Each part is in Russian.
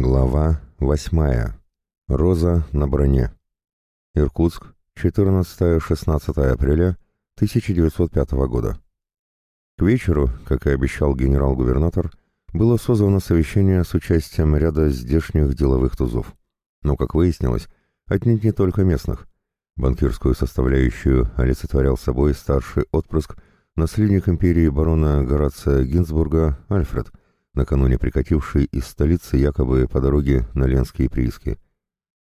Глава восьмая. Роза на броне. Иркутск, 14-16 апреля 1905 года. К вечеру, как и обещал генерал-губернатор, было созвано совещание с участием ряда здешних деловых тузов. Но, как выяснилось, отнюдь не только местных. Банкирскую составляющую олицетворял собой старший отпрыск, наследник империи барона Горация Гинзбурга Альфред – накануне прикативший из столицы якобы по дороге на Ленские прииски.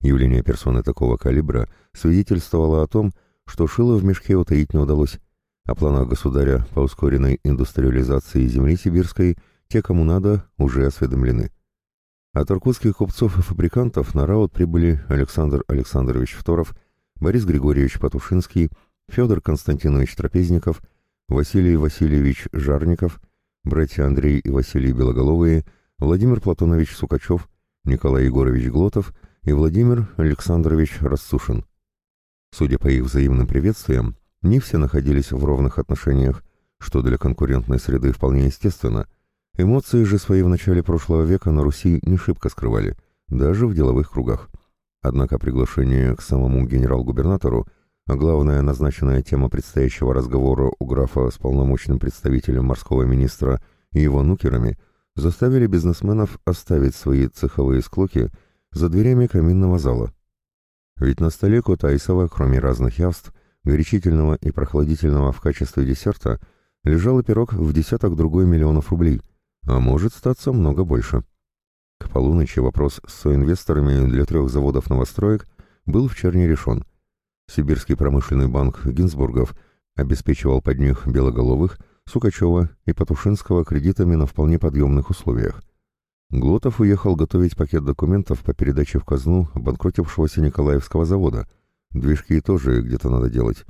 Явление персоны такого калибра свидетельствовало о том, что шило в мешке утаить не удалось. О планах государя по ускоренной индустриализации земли сибирской те, кому надо, уже осведомлены. От иркутских купцов и фабрикантов на раут прибыли Александр Александрович Второв, Борис Григорьевич Патушинский, Федор Константинович Трапезников, Василий Васильевич Жарников – братья Андрей и Василий Белоголовые, Владимир Платонович Сукачев, Николай Егорович Глотов и Владимир Александрович Рассушин. Судя по их взаимным приветствиям, не все находились в ровных отношениях, что для конкурентной среды вполне естественно. Эмоции же свои в начале прошлого века на Руси не шибко скрывали, даже в деловых кругах. Однако приглашение к самому генерал-губернатору – а главная назначенная тема предстоящего разговора у графа с полномочным представителем морского министра и его нукерами заставили бизнесменов оставить свои цеховые склоки за дверями каминного зала. Ведь на столе Кутайсова, кроме разных явств, горячительного и прохладительного в качестве десерта, лежал и пирог в десяток другой миллионов рублей, а может статься много больше. К полуночи вопрос с соинвесторами для трех заводов новостроек был в черне решен – Сибирский промышленный банк Гинзбургов обеспечивал под них Белоголовых, Сукачева и Патушинского кредитами на вполне подъемных условиях. Глотов уехал готовить пакет документов по передаче в казну обанкротившегося Николаевского завода. Движки тоже где-то надо делать.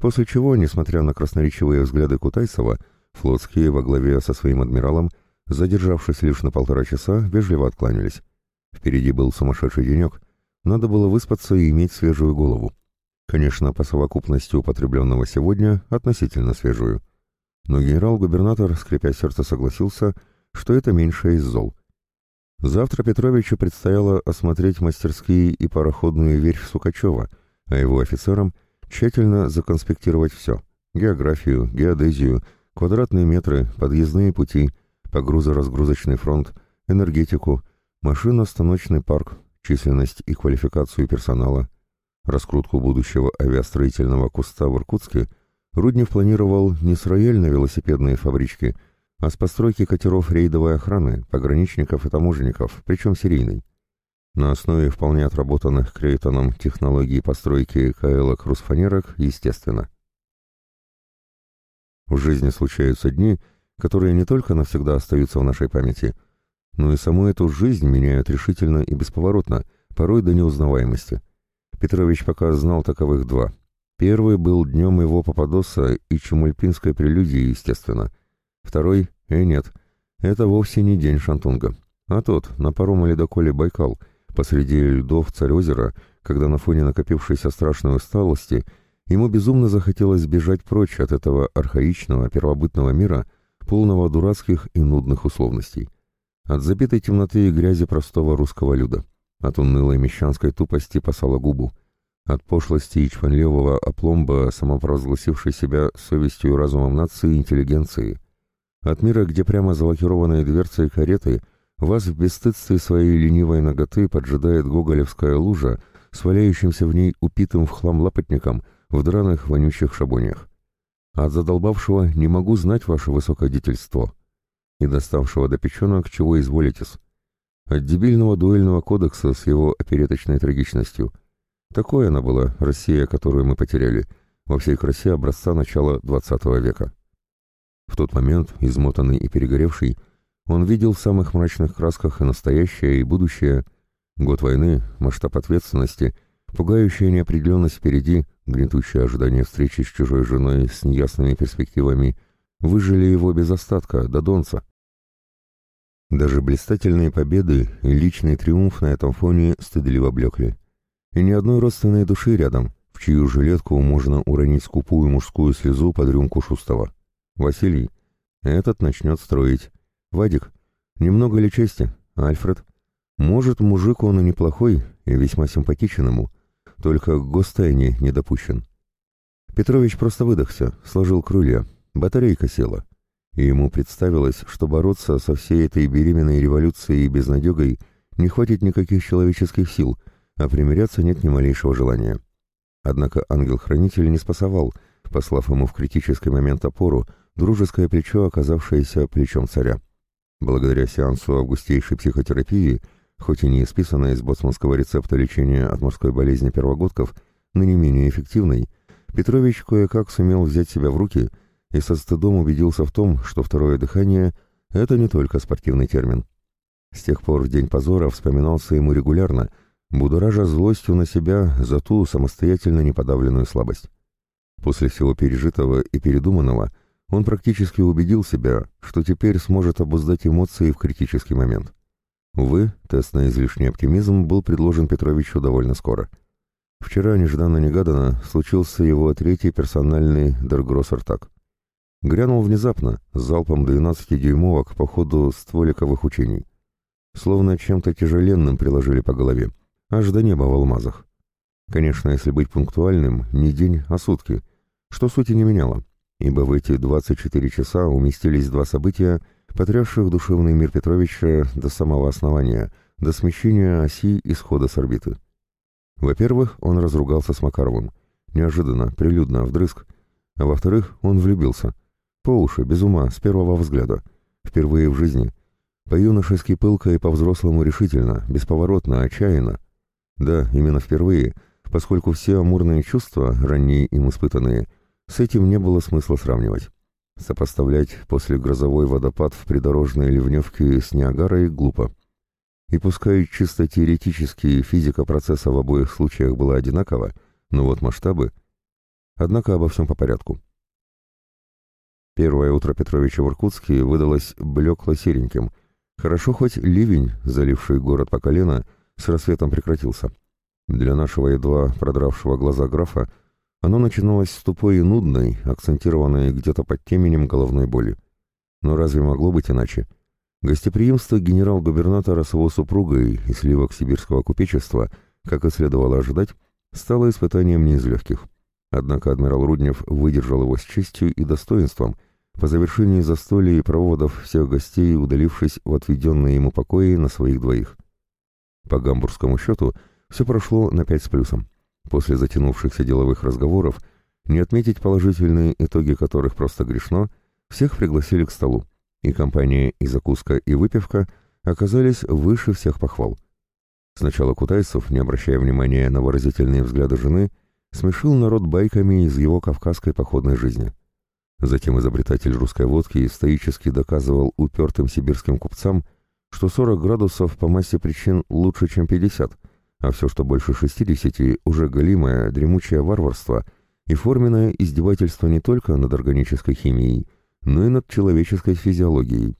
После чего, несмотря на красноречивые взгляды Кутайсова, флотские во главе со своим адмиралом, задержавшись лишь на полтора часа, вежливо откланялись. Впереди был сумасшедший денек. Надо было выспаться и иметь свежую голову. Конечно, по совокупности употребленного сегодня относительно свежую. Но генерал-губернатор, скрипя сердце, согласился, что это меньшее из зол. Завтра Петровичу предстояло осмотреть мастерские и пароходную верфь Сукачева, а его офицерам тщательно законспектировать все — географию, геодезию, квадратные метры, подъездные пути, погрузо-разгрузочный фронт, энергетику, машино-станочный парк, численность и квалификацию персонала — Раскрутку будущего авиастроительного куста в Иркутске Руднев планировал не с рояльной велосипедной фабрички, а с постройки катеров рейдовой охраны, пограничников и таможенников, причем серийной. На основе вполне отработанных Крейтоном технологий постройки КЛок Русфанерок, естественно. В жизни случаются дни, которые не только навсегда остаются в нашей памяти, но и саму эту жизнь меняют решительно и бесповоротно, порой до неузнаваемости. Петрович пока знал таковых два. Первый был днем его Пападоса и Чумульпинской прелюдии, естественно. Второй — э, нет, это вовсе не день Шантунга. А тот, на пароме-ледоколе «Байкал», посреди льдов царь-озера, когда на фоне накопившейся страшной усталости ему безумно захотелось сбежать прочь от этого архаичного первобытного мира, полного дурацких и нудных условностей. От забитой темноты и грязи простого русского люда. От унылой мещанской тупости по губу, от пошлости и чванливого опломба, самопровозгласившей себя совестью и разумом нации и интеллигенции. От мира, где прямо за лакированной дверцей кареты вас в бесстыдстве своей ленивой ноготы поджидает гоголевская лужа с валяющимся в ней упитым в хлам лапотником в драных вонючих шабонях. От задолбавшего «не могу знать ваше высокодительство» и доставшего до печенок «чего изволитесь» От дебильного дуэльного кодекса с его опереточной трагичностью. Такой она была, Россия, которую мы потеряли, во всей красе образца начала XX века. В тот момент, измотанный и перегоревший, он видел в самых мрачных красках и настоящее, и будущее, год войны, масштаб ответственности, пугающая неопределенность впереди, гнетущее ожидание встречи с чужой женой с неясными перспективами, выжили его без остатка, до донца. Даже блистательные победы и личный триумф на этом фоне стыдливо блекли. И ни одной родственной души рядом, в чью жилетку можно уронить скупую мужскую слезу под рюмку Шустова. Василий, этот начнет строить. Вадик, немного ли чести? Альфред? Может, мужик он и неплохой, и весьма симпатичен ему, только к гостайне не допущен. Петрович просто выдохся, сложил крылья, батарейка села, и ему представилось, что бороться со всей этой беременной революцией и безнадегой не хватит никаких человеческих сил, а примиряться нет ни малейшего желания. Однако ангел-хранитель не спасовал, послав ему в критический момент опору, дружеское плечо, оказавшееся плечом царя. Благодаря сеансу августейшей психотерапии, хоть и не исписанной из боцманского рецепта лечения от морской болезни первогодков, но не менее эффективной, Петрович кое-как сумел взять себя в руки и со стыдом убедился в том, что второе дыхание — это не только спортивный термин. С тех пор день позора вспоминался ему регулярно, будоража злостью на себя за ту самостоятельно неподавленную слабость. После всего пережитого и передуманного он практически убедил себя, что теперь сможет обуздать эмоции в критический момент. Увы, тест на излишний оптимизм был предложен Петровичу довольно скоро — Вчера нежданно-негаданно случился его третий персональный Дергроссертак. Грянул внезапно, залпом 12-дюймовок по ходу стволиковых учений. Словно чем-то тяжеленным приложили по голове, аж до неба в алмазах. Конечно, если быть пунктуальным, не день, а сутки, что сути не меняло, ибо в эти 24 часа уместились два события, потрясших душевный мир Петровича до самого основания, до смещения оси исхода с орбиты. Во-первых, он разругался с Макаровым. Неожиданно, прилюдно, вдрызг. А во-вторых, он влюбился. По уши, без ума, с первого взгляда. Впервые в жизни. По-юношески пылко и по-взрослому решительно, бесповоротно, отчаянно. Да, именно впервые, поскольку все амурные чувства, ранние им испытанные, с этим не было смысла сравнивать. Сопоставлять после грозовой водопад в придорожной ливневке с Ниагарой глупо. И пускай чисто теоретически физика процесса в обоих случаях была одинакова, но вот масштабы... Однако обо всем по порядку. Первое утро Петровича в Иркутске выдалось блекло-сереньким. Хорошо хоть ливень, заливший город по колено, с рассветом прекратился. Для нашего едва продравшего глаза графа оно начиналось с тупой и нудной, акцентированной где-то под теменем головной боли. Но разве могло быть иначе? Гостеприимство генерал-губернатора с его супругой и сливок сибирского купечества, как и следовало ожидать, стало испытанием не из легких. Однако адмирал Руднев выдержал его с честью и достоинством, по завершении застолья и проводов всех гостей, удалившись в отведенные ему покои на своих двоих. По гамбургскому счету все прошло на пять с плюсом. После затянувшихся деловых разговоров, не отметить положительные итоги которых просто грешно, всех пригласили к столу и компания, и закуска, и выпивка оказались выше всех похвал. Сначала Кутайцев, не обращая внимания на выразительные взгляды жены, смешил народ байками из его кавказской походной жизни. Затем изобретатель русской водки стоически доказывал упертым сибирским купцам, что 40 градусов по массе причин лучше, чем 50, а все, что больше 60, уже голимое, дремучее варварство и форменное издевательство не только над органической химией, но и над человеческой физиологией.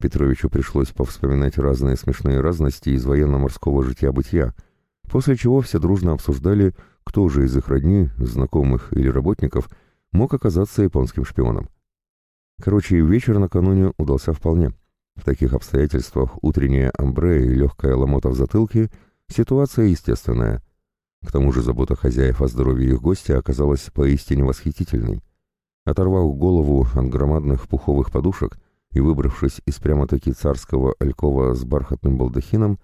Петровичу пришлось повспоминать разные смешные разности из военно-морского жития-бытия, после чего все дружно обсуждали, кто же из их родни, знакомых или работников мог оказаться японским шпионом. Короче, вечер накануне удался вполне. В таких обстоятельствах утреннее амбре и легкая ломота в затылке – ситуация естественная. К тому же забота хозяев о здоровье их гостя оказалась поистине восхитительной. Оторвав голову от громадных пуховых подушек и выбравшись из прямо-таки царского алькова с бархатным балдахином,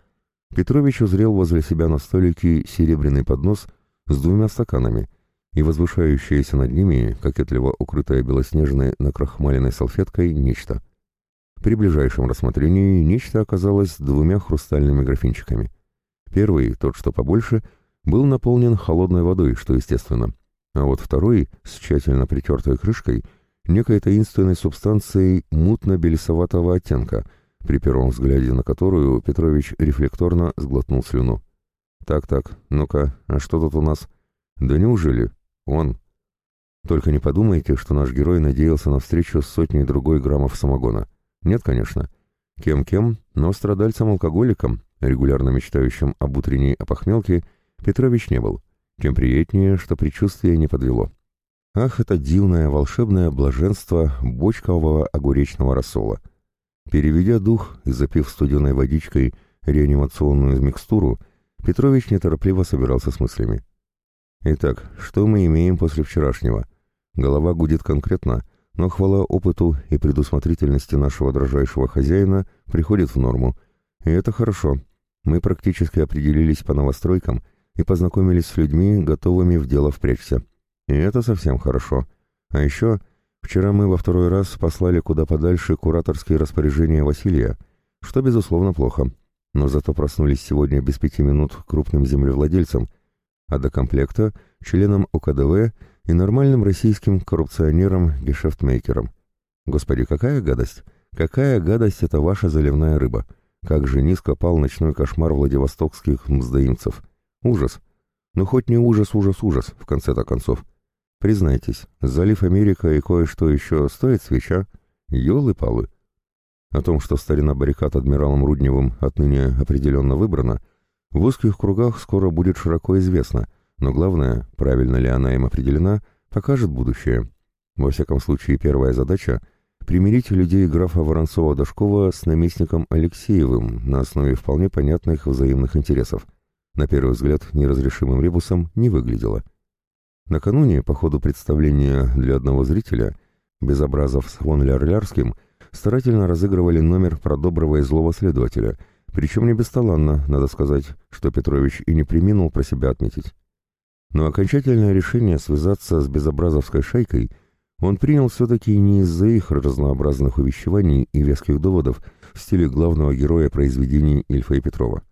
Петрович узрел возле себя на столике серебряный поднос с двумя стаканами и возвышающееся над ними, кокетливо укрытое белоснежной накрахмаленной салфеткой, нечто. При ближайшем рассмотрении нечто оказалось двумя хрустальными графинчиками. Первый, тот что побольше, был наполнен холодной водой, что естественно — а вот второй, с тщательно притертой крышкой, некой таинственной субстанцией мутно-белесоватого оттенка, при первом взгляде на которую Петрович рефлекторно сглотнул слюну. «Так-так, ну-ка, а что тут у нас?» «Да неужели? Он?» «Только не подумайте, что наш герой надеялся на встречу с сотней другой граммов самогона. Нет, конечно. Кем-кем, но страдальцем-алкоголиком, регулярно мечтающим об утренней опохмелке, Петрович не был. Тем приятнее, что предчувствие не подвело. Ах, это дивное волшебное блаженство бочкового огуречного рассола! Переведя дух и запив студеной водичкой реанимационную микстуру, Петрович неторопливо собирался с мыслями. Итак, что мы имеем после вчерашнего? Голова гудит конкретно, но хвала опыту и предусмотрительности нашего дрожайшего хозяина приходит в норму. И это хорошо. Мы практически определились по новостройкам и познакомились с людьми, готовыми в дело впрячься. И это совсем хорошо. А еще, вчера мы во второй раз послали куда подальше кураторские распоряжения Василия, что, безусловно, плохо. Но зато проснулись сегодня без пяти минут крупным землевладельцам, а до комплекта — членам ОКДВ и нормальным российским коррупционерам-гешефтмейкерам. Господи, какая гадость! Какая гадость это ваша заливная рыба! Как же низко пал ночной кошмар владивостокских мздоимцев! Ужас! Ну хоть не ужас, ужас, ужас, в конце-то концов. Признайтесь, залив Америка и кое-что еще стоит свеча? Ёлы-палы! О том, что старина баррикад адмиралом Рудневым отныне определенно выбрана, в узких кругах скоро будет широко известно, но главное, правильно ли она им определена, покажет будущее. Во всяком случае, первая задача — примирить людей графа Воронцова-Дашкова с наместником Алексеевым на основе вполне понятных взаимных интересов. На первый взгляд, неразрешимым ребусом не выглядело. Накануне, по ходу представления для одного зрителя, Безобразов с фон Лярлярским старательно разыгрывали номер про доброго и злого следователя, причем не бесталанно, надо сказать, что Петрович и не приминул про себя отметить. Но окончательное решение связаться с безобразовской шайкой он принял все-таки не из-за их разнообразных увещеваний и веских доводов в стиле главного героя произведений Ильфа и Петрова.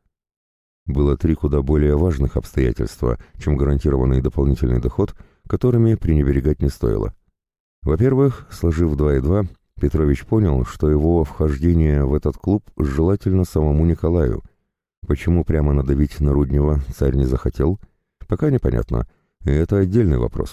Было три куда более важных обстоятельства, чем гарантированный дополнительный доход, которыми пренебрегать не стоило. Во-первых, сложив два и два, Петрович понял, что его вхождение в этот клуб желательно самому Николаю. Почему прямо надавить на Руднева царь не захотел, пока непонятно, и это отдельный вопрос.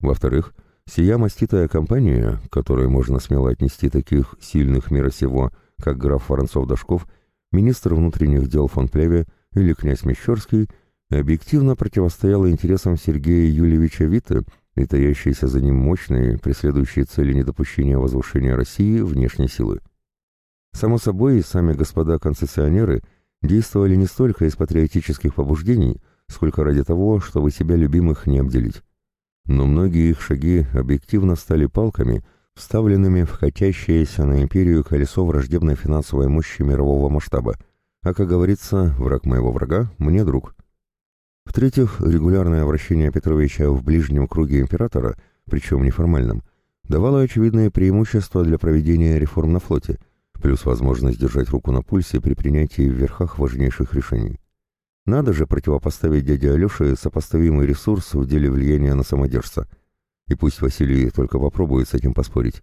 Во-вторых, сия маститая компания, которой можно смело отнести таких сильных мира сего, как граф Воронцов-Дашков, министр внутренних дел фон Плеве или князь Мещерский, объективно противостояла интересам Сергея Юльевича Вита и таящиеся за ним мощные, преследующие цели недопущения возвышения России внешней силы. Само собой, сами господа концессионеры действовали не столько из патриотических побуждений, сколько ради того, чтобы себя любимых не обделить. Но многие их шаги объективно стали палками, вставленными в катящееся на империю колесо враждебной финансовой мощи мирового масштаба, а, как говорится, враг моего врага — мне друг. В-третьих, регулярное вращение Петровича в ближнем круге императора, причем неформальном, давало очевидные преимущества для проведения реформ на флоте, плюс возможность держать руку на пульсе при принятии в верхах важнейших решений. Надо же противопоставить дяде Алёше сопоставимый ресурс в деле влияния на самодержца. И пусть Василий только попробует с этим поспорить.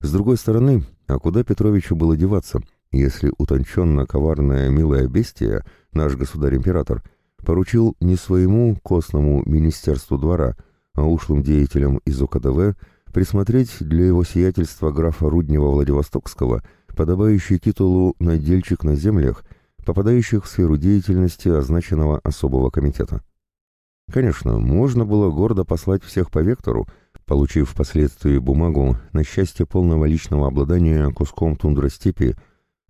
С другой стороны, а куда Петровичу было деваться, если утонченно коварное милое бестия, наш государь-император, поручил не своему костному министерству двора, а ушлым деятелям из ОКДВ присмотреть для его сиятельства графа Руднева Владивостокского, подобающий титулу «надельчик на землях», попадающих в сферу деятельности означенного особого комитета. Конечно, можно было гордо послать всех по вектору, получив впоследствии бумагу на счастье полного личного обладания куском тундростепи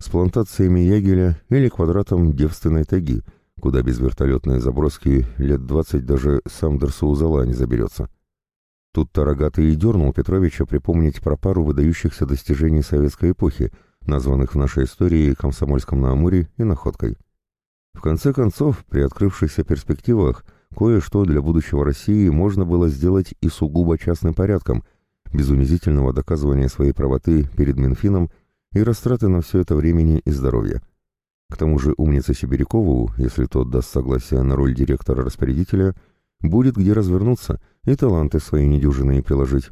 с плантациями ягеля или квадратом девственной таги – куда без вертолетной заброски лет двадцать даже сам Дерсаузала не заберется. Тут-то рогатый и дернул Петровича припомнить про пару выдающихся достижений советской эпохи, названных в нашей истории Комсомольском на Амуре и Находкой. В конце концов, при открывшихся перспективах, кое-что для будущего России можно было сделать и сугубо частным порядком, без унизительного доказывания своей правоты перед Минфином и растраты на все это времени и здоровья. К тому же умнице Сибирякову, если тот даст согласие на роль директора-распорядителя, будет где развернуться и таланты свои недюжинные приложить.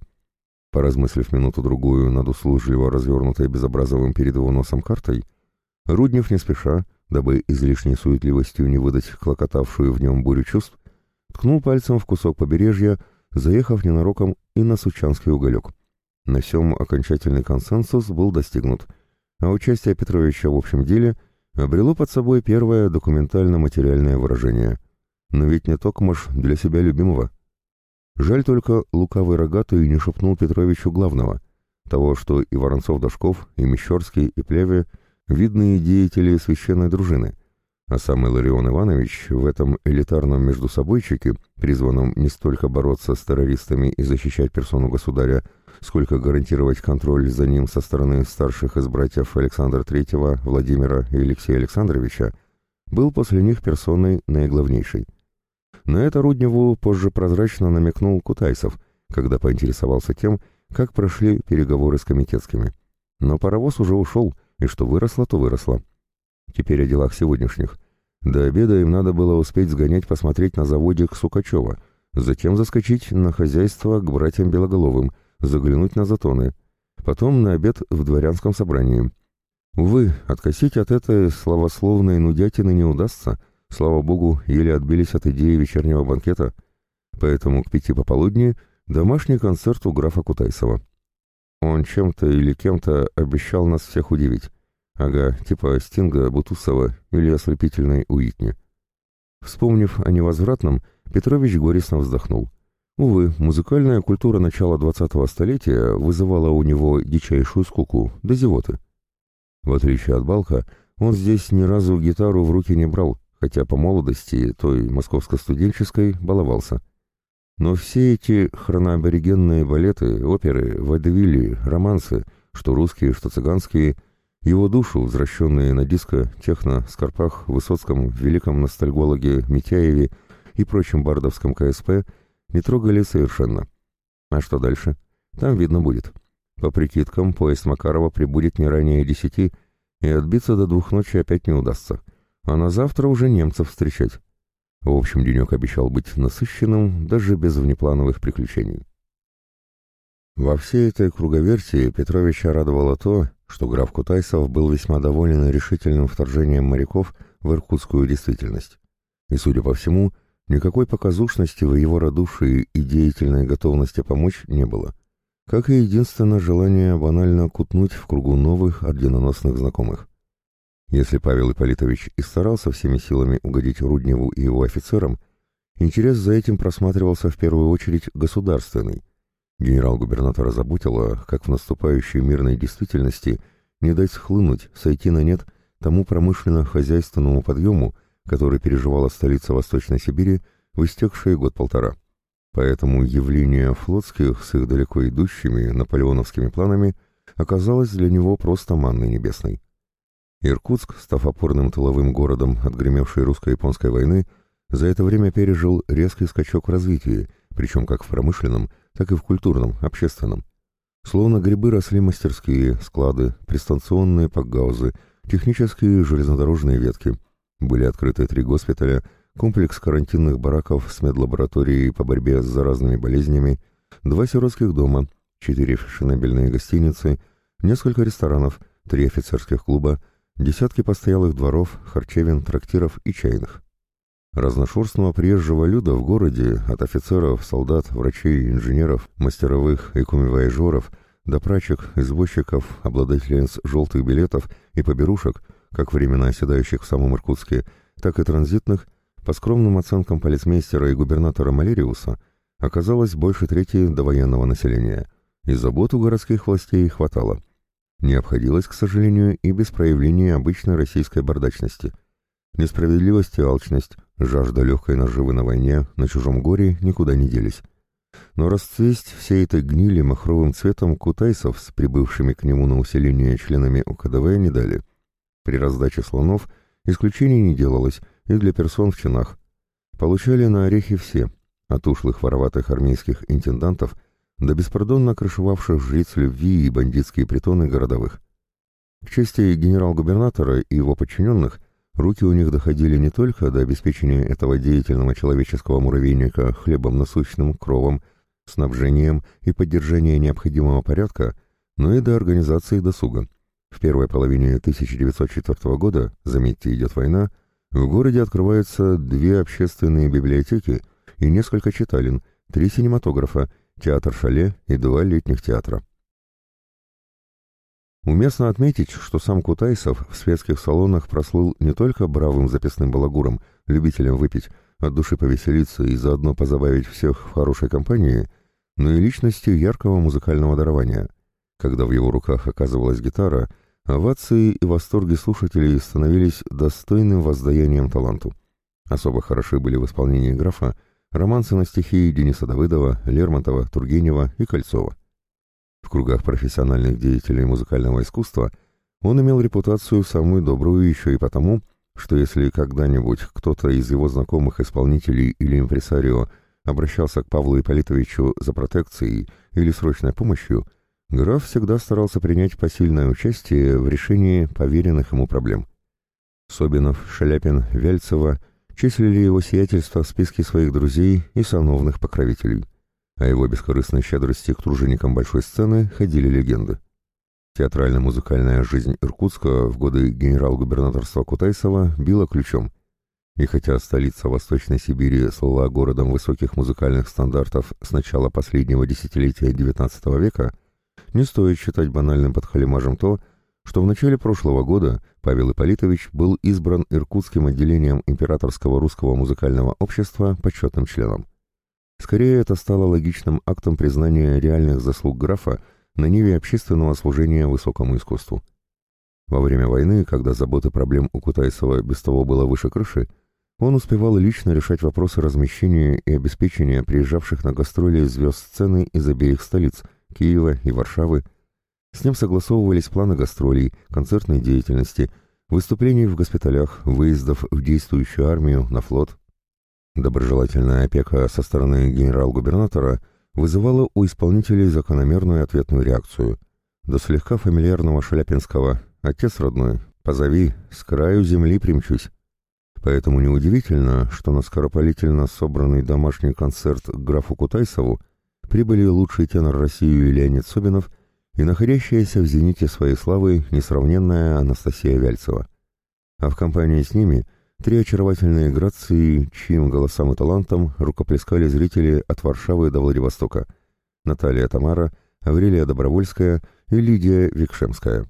Поразмыслив минуту-другую над услужливо развернутой безобразовым перед его носом картой, Руднев не спеша, дабы излишней суетливостью не выдать клокотавшую в нем бурю чувств, ткнул пальцем в кусок побережья, заехав ненароком и на Сучанский уголек. На всем окончательный консенсус был достигнут, а участие Петровича в общем деле – обрело под собой первое документально-материальное выражение. Но ведь не токмаш для себя любимого. Жаль только, лукавый рогатый не шепнул Петровичу главного, того, что и Воронцов-Дашков, и Мещерский, и Плеве видные деятели священной дружины, а сам Иларион Иванович в этом элитарном междусобойчике, призванном не столько бороться с террористами и защищать персону государя, сколько гарантировать контроль за ним со стороны старших из братьев Александра III, Владимира и Алексея Александровича, был после них персоной наиглавнейшей. На это Рудневу позже прозрачно намекнул Кутайсов, когда поинтересовался тем, как прошли переговоры с комитетскими. Но паровоз уже ушел, и что выросло, то выросло. Теперь о делах сегодняшних. До обеда им надо было успеть сгонять посмотреть на заводик Сукачева, затем заскочить на хозяйство к братьям Белоголовым, заглянуть на затоны, потом на обед в дворянском собрании. Увы, откосить от этой славословной нудятины не удастся, слава богу, еле отбились от идеи вечернего банкета, поэтому к пяти пополудни домашний концерт у графа Кутайсова. Он чем-то или кем-то обещал нас всех удивить. Ага, типа Стинга, Бутусова или ослепительной Уитни. Вспомнив о невозвратном, Петрович горестно вздохнул. Увы, музыкальная культура начала 20-го столетия вызывала у него дичайшую скуку, до зевоты. В отличие от Балка, он здесь ни разу гитару в руки не брал, хотя по молодости, той московско-студенческой, баловался. Но все эти хроноаборигенные балеты, оперы, водевили, романсы, что русские, что цыганские, его душу, возвращенные на диско, техно, Скорпах, Высоцком, великом ностальгологе Митяеве и прочем бардовском КСП, не трогали совершенно. А что дальше? Там видно будет. По прикидкам, поезд Макарова прибудет не ранее десяти, и отбиться до двух ночи опять не удастся. А на завтра уже немцев встречать. В общем, денек обещал быть насыщенным, даже без внеплановых приключений. Во всей этой круговертии Петровича радовало то, что граф Кутайсов был весьма доволен решительным вторжением моряков в иркутскую действительность. И, судя по всему, никакой показушности в его радушии и деятельной готовности помочь не было, как и единственное желание банально кутнуть в кругу новых орденоносных знакомых. Если Павел Ипполитович и старался всеми силами угодить Рудневу и его офицерам, интерес за этим просматривался в первую очередь государственный. Генерал-губернатора заботило, как в наступающей мирной действительности не дать схлынуть, сойти на нет тому промышленно-хозяйственному подъему, который переживала столица Восточной Сибири в истекшие год-полтора. Поэтому явление флотских с их далеко идущими наполеоновскими планами оказалось для него просто манной небесной. Иркутск, став опорным тыловым городом от гремевшей русско-японской войны, за это время пережил резкий скачок в развитии, причем как в промышленном, так и в культурном, общественном. Словно грибы росли мастерские, склады, пристанционные пакгаузы, технические железнодорожные ветки. Были открыты три госпиталя, комплекс карантинных бараков с медлабораторией по борьбе с заразными болезнями, два сиротских дома, четыре шинобельные гостиницы, несколько ресторанов, три офицерских клуба, Десятки постоялых дворов, харчевин, трактиров и чайных. Разношерстного приезжего люда в городе, от офицеров, солдат, врачей, инженеров, мастеровых и кумивояжеров, до прачек, извозчиков, обладательниц желтых билетов и поберушек, как временно оседающих в самом Иркутске, так и транзитных, по скромным оценкам полицмейстера и губернатора Малериуса, оказалось больше трети довоенного населения, и забот у городских властей хватало – не обходилось, к сожалению, и без проявления обычной российской бардачности. Несправедливость и алчность, жажда легкой наживы на войне, на чужом горе никуда не делись. Но расцвесть всей этой гнили махровым цветом кутайсов с прибывшими к нему на усиление членами УКДВ не дали. При раздаче слонов исключений не делалось и для персон в чинах. Получали на орехи все, от ушлых вороватых армейских интендантов до беспардонно крышевавших жриц любви и бандитские притоны городовых. К чести генерал-губернатора и его подчиненных, руки у них доходили не только до обеспечения этого деятельного человеческого муравейника хлебом насущным, кровом, снабжением и поддержания необходимого порядка, но и до организации досуга. В первой половине 1904 года, заметьте, идет война, в городе открываются две общественные библиотеки и несколько читалин, три синематографа театр Шале и два летних театра. Уместно отметить, что сам Кутайсов в светских салонах прослыл не только бравым записным балагуром, любителем выпить, от души повеселиться и заодно позабавить всех в хорошей компании, но и личностью яркого музыкального дарования. Когда в его руках оказывалась гитара, овации и восторги слушателей становились достойным воздаянием таланту. Особо хороши были в исполнении графа романсы на стихи Дениса Давыдова, Лермонтова, Тургенева и Кольцова. В кругах профессиональных деятелей музыкального искусства он имел репутацию самую добрую еще и потому, что если когда-нибудь кто-то из его знакомых исполнителей или импресарио обращался к Павлу Ипполитовичу за протекцией или срочной помощью, граф всегда старался принять посильное участие в решении поверенных ему проблем. Собинов, Шаляпин, Вяльцева числили его сиятельство в списке своих друзей и сановных покровителей. О его бескорыстной щедрости к труженикам большой сцены ходили легенды. Театрально-музыкальная жизнь Иркутска в годы генерал-губернаторства Кутайсова била ключом. И хотя столица Восточной Сибири слала городом высоких музыкальных стандартов с начала последнего десятилетия XIX века, не стоит считать банальным подхалимажем то, что в начале прошлого года Павел Ипполитович был избран Иркутским отделением Императорского русского музыкального общества почетным членом. Скорее, это стало логичным актом признания реальных заслуг графа на ниве общественного служения высокому искусству. Во время войны, когда заботы проблем у Кутайсова без того было выше крыши, он успевал лично решать вопросы размещения и обеспечения приезжавших на гастроли звезд сцены из обеих столиц – Киева и Варшавы. С ним согласовывались планы гастролей, концертной деятельности, выступлений в госпиталях, выездов в действующую армию, на флот. Доброжелательная опека со стороны генерал-губернатора – вызывало у исполнителей закономерную ответную реакцию. До слегка фамильярного шаляпинского «Отец родной, позови, с краю земли примчусь». Поэтому неудивительно, что на скоропалительно собранный домашний концерт графу Кутайсову прибыли лучший тенор России Леонид Собинов и находящаяся в зените своей славы несравненная Анастасия Вяльцева. А в компании с ними – Три очаровательные грации, чьим голосам и талантам рукоплескали зрители от Варшавы до Владивостока. Наталья Тамара, Аврелия Добровольская и Лидия Викшемская.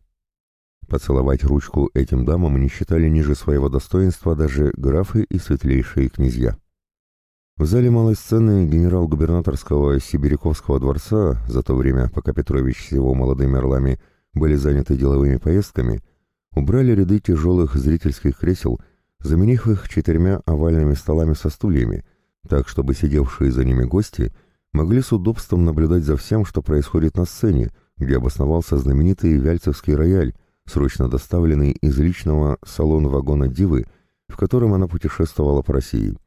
Поцеловать ручку этим дамам не считали ниже своего достоинства даже графы и светлейшие князья. В зале малой сцены генерал-губернаторского Сибиряковского дворца за то время, пока Петрович с его молодыми орлами были заняты деловыми поездками, убрали ряды тяжелых зрительских кресел – заменив их четырьмя овальными столами со стульями, так чтобы сидевшие за ними гости могли с удобством наблюдать за всем, что происходит на сцене, где обосновался знаменитый Вяльцевский рояль, срочно доставленный из личного салона-вагона «Дивы», в котором она путешествовала по России,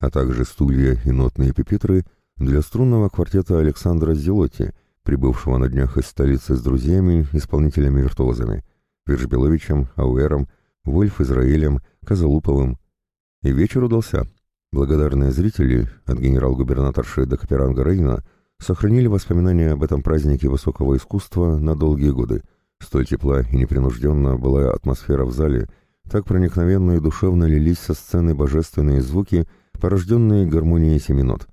а также стулья и нотные пепитры для струнного квартета Александра Зелотти, прибывшего на днях из столицы с друзьями, исполнителями-виртуозами, Виржбеловичем, Ауэром, Вольф Израилем, Козалуповым. И вечер удался. Благодарные зрители, от генерал-губернаторши до каперанга Рейна, сохранили воспоминания об этом празднике высокого искусства на долгие годы. Столь тепла и непринужденно была атмосфера в зале, так проникновенно и душевно лились со сцены божественные звуки, порожденные гармонией семинот.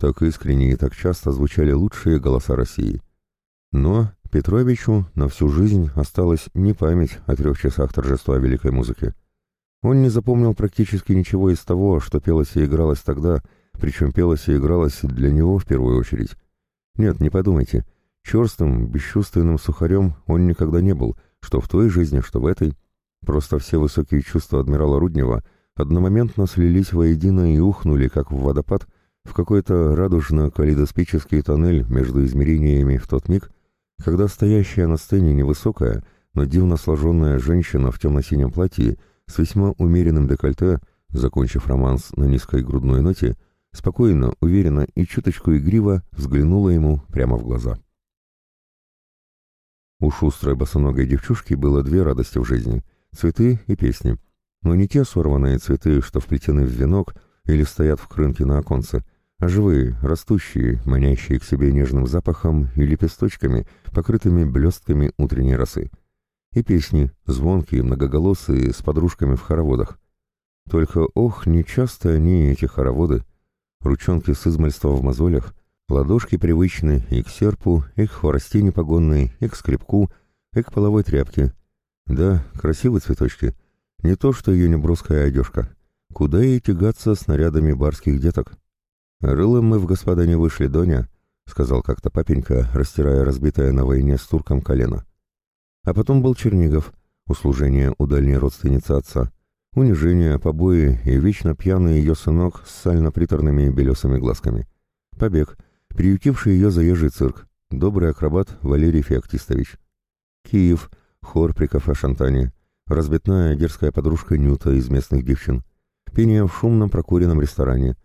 Так искренне и так часто звучали лучшие голоса России. Но Петровичу на всю жизнь осталась не память о трех часах торжества великой музыки. Он не запомнил практически ничего из того, что пелось и игралось тогда, причем пелось и игралось для него в первую очередь. Нет, не подумайте, черстым, бесчувственным сухарем он никогда не был, что в той жизни, что в этой. Просто все высокие чувства адмирала Руднева одномоментно слились воедино и ухнули, как в водопад, в какой-то радужно-калейдоспический тоннель между измерениями в тот миг, когда стоящая на сцене невысокая, но дивно сложенная женщина в темно-синем платье с весьма умеренным декольте, закончив романс на низкой грудной ноте, спокойно, уверенно и чуточку игриво взглянула ему прямо в глаза. У шустрой босоногой девчушки было две радости в жизни — цветы и песни. Но не те сорванные цветы, что вплетены в венок или стоят в крынке на оконце, а живые, растущие, манящие к себе нежным запахом и лепесточками, покрытыми блестками утренней росы — и песни, звонкие, многоголосые, с подружками в хороводах. Только, ох, нечасто они, эти хороводы. Ручонки с измальства в мозолях, ладошки привычны и к серпу, и к хворостине погонной, и к скребку, и к половой тряпке. Да, красивые цветочки. Не то, что ее неброская одежка. Куда ей тягаться снарядами барских деток? «Рылом мы в господа не вышли, Доня», — сказал как-то папенька, растирая разбитое на войне с турком колено. А потом был Чернигов, услужение у дальней родственницы отца, унижение, побои и вечно пьяный ее сынок с сально-приторными белесыми глазками. Побег, приютивший ее заезжий цирк, добрый акробат Валерий Феоктистович. Киев, хор при кафе «Шантане», разбитная дерзкая подружка Нюта из местных девчин, пение в шумном прокуренном ресторане,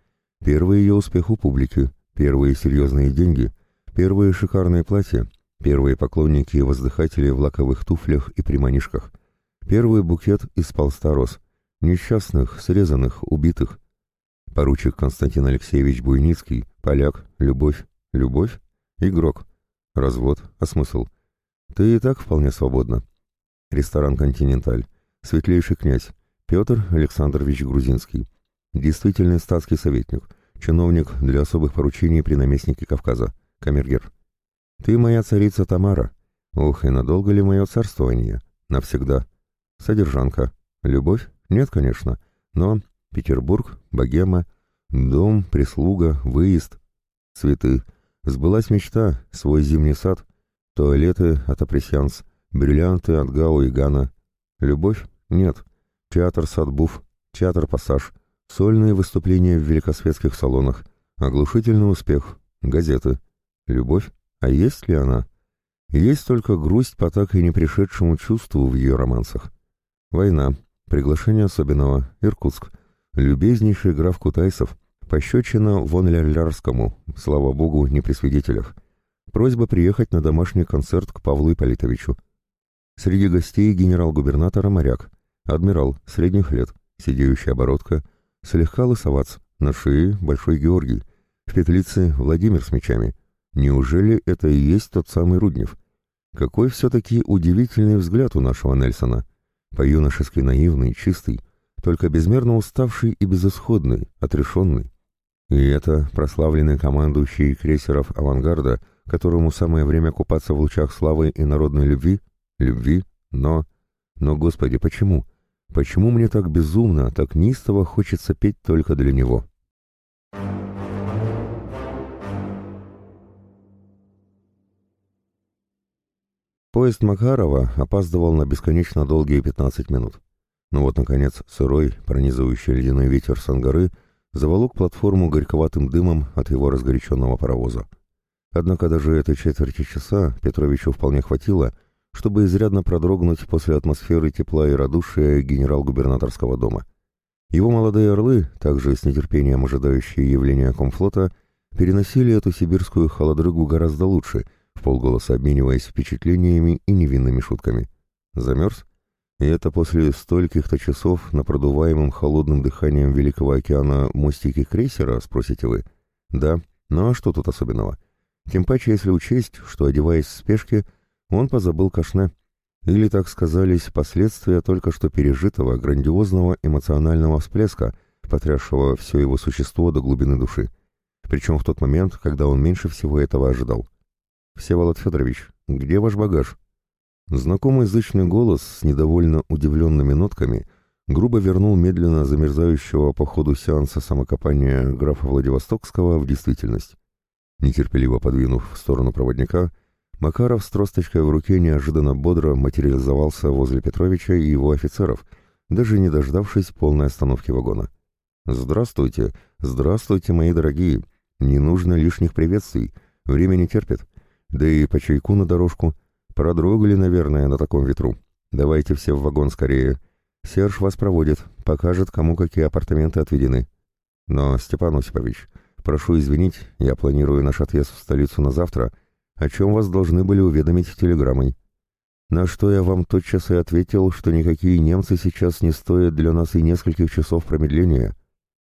первый ее успех у публики, первые серьезные деньги, первые шикарные платья, первые поклонники и воздыхатели в лаковых туфлях и приманишках, первый букет из полста роз, несчастных, срезанных, убитых. Поручик Константин Алексеевич Буйницкий, поляк, любовь, любовь, игрок, развод, а смысл? Ты и так вполне свободна. Ресторан «Континенталь», светлейший князь, Петр Александрович Грузинский, действительный статский советник, чиновник для особых поручений при наместнике Кавказа, камергер. Ты моя царица Тамара. Ох, и надолго ли мое царствование? Навсегда. Содержанка. Любовь? Нет, конечно. Но Петербург, богема, дом, прислуга, выезд. Цветы. Сбылась мечта, свой зимний сад. Туалеты от апрессианс, бриллианты от Гау и Гана. Любовь? Нет. Театр Садбуф, театр Пассаж, сольные выступления в великосветских салонах, оглушительный успех, газеты. Любовь? А есть ли она? Есть только грусть по так и не пришедшему чувству в ее романсах. Война, приглашение особенного, Иркутск, любезнейший граф Кутайсов, пощечина вон Лялярскому, слава богу, не при свидетелях. Просьба приехать на домашний концерт к Павлу Ипполитовичу. Среди гостей генерал-губернатора моряк, адмирал, средних лет, сидеющая оборотка, слегка лысовац, на шее большой Георгий, в петлице Владимир с мечами — Неужели это и есть тот самый Руднев? Какой все-таки удивительный взгляд у нашего Нельсона. По-юношески наивный, чистый, только безмерно уставший и безысходный, отрешенный. И это прославленный командующий крейсеров «Авангарда», которому самое время купаться в лучах славы и народной любви? Любви? Но... Но, Господи, почему? Почему мне так безумно, так неистово хочется петь только для него?» Поезд Макарова опаздывал на бесконечно долгие 15 минут. Но вот, наконец, сырой, пронизывающий ледяной ветер с ангары заволок платформу горьковатым дымом от его разгоряченного паровоза. Однако даже этой четверти часа Петровичу вполне хватило, чтобы изрядно продрогнуть после атмосферы тепла и радушия генерал-губернаторского дома. Его молодые орлы, также с нетерпением ожидающие явления комфлота, переносили эту сибирскую холодрыгу гораздо лучше — в полголоса обмениваясь впечатлениями и невинными шутками. Замерз? И это после стольких-то часов на продуваемом холодным дыханием Великого океана мостике крейсера, спросите вы? Да, ну а что тут особенного? Тем паче, если учесть, что, одеваясь в спешке, он позабыл кашне. Или, так сказались, последствия только что пережитого грандиозного эмоционального всплеска, потрясшего все его существо до глубины души. Причем в тот момент, когда он меньше всего этого ожидал. «Всеволод Федорович, где ваш багаж?» Знакомый зычный голос с недовольно удивленными нотками грубо вернул медленно замерзающего по ходу сеанса самокопания графа Владивостокского в действительность. Нетерпеливо подвинув в сторону проводника, Макаров с тросточкой в руке неожиданно бодро материализовался возле Петровича и его офицеров, даже не дождавшись полной остановки вагона. «Здравствуйте, здравствуйте, мои дорогие! Не нужно лишних приветствий, время не терпит. Да и по чайку на дорожку. Продрогли, наверное, на таком ветру. Давайте все в вагон скорее. Серж вас проводит, покажет, кому какие апартаменты отведены. Но, Степан Осипович, прошу извинить, я планирую наш отъезд в столицу на завтра, о чем вас должны были уведомить телеграммой. На что я вам тотчас и ответил, что никакие немцы сейчас не стоят для нас и нескольких часов промедления.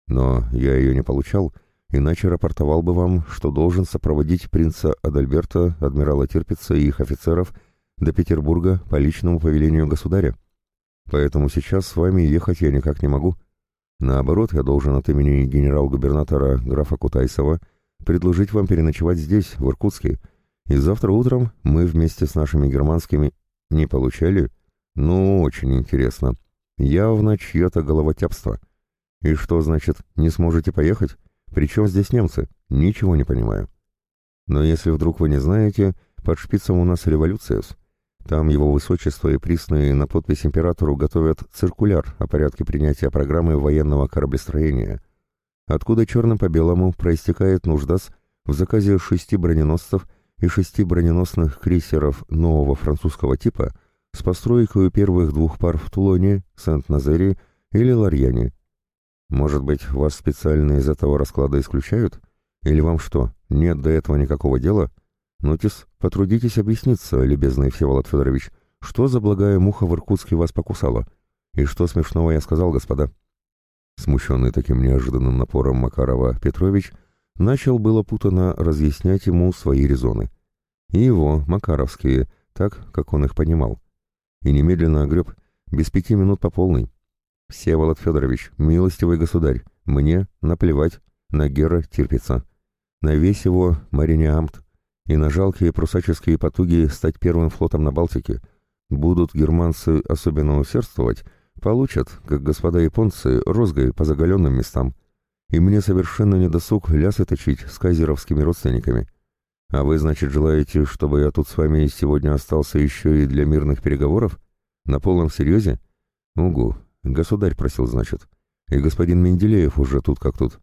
Но я ее не получал, — иначе рапортовал бы вам, что должен сопроводить принца Адальберта, адмирала Тирпица и их офицеров до Петербурга по личному повелению государя. Поэтому сейчас с вами ехать я никак не могу. Наоборот, я должен от имени генерал-губернатора графа Кутайсова предложить вам переночевать здесь, в Иркутске, и завтра утром мы вместе с нашими германскими... Не получали? Ну, очень интересно. Явно чье-то головотяпство. И что, значит, не сможете поехать? Причем здесь немцы? Ничего не понимаю. Но если вдруг вы не знаете, под шпицем у нас революция. Там его высочество и присные на подпись императору готовят циркуляр о порядке принятия программы военного кораблестроения, откуда черным по белому проистекает нуждас в заказе шести броненосцев и шести броненосных крейсеров нового французского типа с постройкой первых двух пар в Тулоне, Сент-Назере или Ларьяне. Может быть, вас специально из этого расклада исключают? Или вам что, нет до этого никакого дела? Нотис, потрудитесь объясниться, любезный Всеволод Федорович, что за благая муха в Иркутске вас покусала? И что смешного я сказал, господа?» Смущенный таким неожиданным напором Макарова Петрович начал было путано разъяснять ему свои резоны. И его, макаровские, так, как он их понимал. И немедленно огреб, без пяти минут по полной. «Всеволод Федорович, милостивый государь, мне наплевать на Гера терпится. На весь его Мариниамт и на жалкие прусаческие потуги стать первым флотом на Балтике. Будут германцы особенно усердствовать, получат, как господа японцы, розгой по заголенным местам. И мне совершенно не досуг лясы точить с кайзеровскими родственниками. А вы, значит, желаете, чтобы я тут с вами сегодня остался еще и для мирных переговоров? На полном серьезе? Угу, Государь просил, значит. И господин Менделеев уже тут как тут.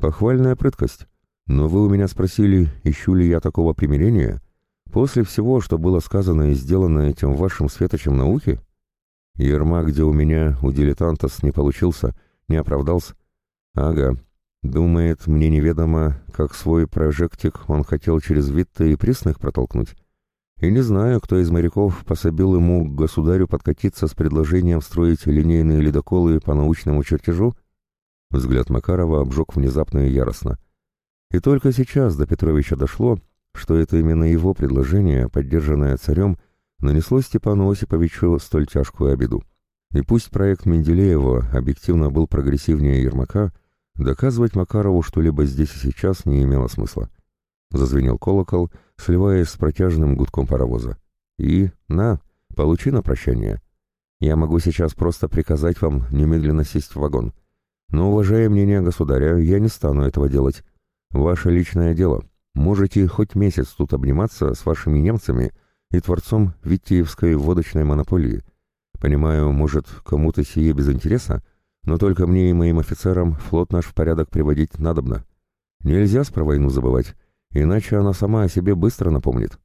Похвальная прыткость. Но вы у меня спросили, ищу ли я такого примирения? После всего, что было сказано и сделано этим вашим светочем науки? Ерма, где у меня, у дилетантос, не получился, не оправдался. Ага. Думает, мне неведомо, как свой прожектик он хотел через Витта и Пресных протолкнуть. И не знаю, кто из моряков пособил ему государю подкатиться с предложением строить линейные ледоколы по научному чертежу. Взгляд Макарова обжег внезапно и яростно. И только сейчас до Петровича дошло, что это именно его предложение, поддержанное царем, нанесло Степану Осиповичу столь тяжкую обиду. И пусть проект Менделеева объективно был прогрессивнее Ермака, доказывать Макарову что-либо здесь и сейчас не имело смысла. Зазвенел колокол — сливаясь с протяжным гудком паровоза. «И, на, получи на прощание. Я могу сейчас просто приказать вам немедленно сесть в вагон. Но, уважая мнение государя, я не стану этого делать. Ваше личное дело. Можете хоть месяц тут обниматься с вашими немцами и творцом Витиевской водочной монополии. Понимаю, может, кому-то сие без интереса, но только мне и моим офицерам флот наш в порядок приводить надобно. Нельзя с про войну забывать, Иначе она сама о себе быстро напомнит.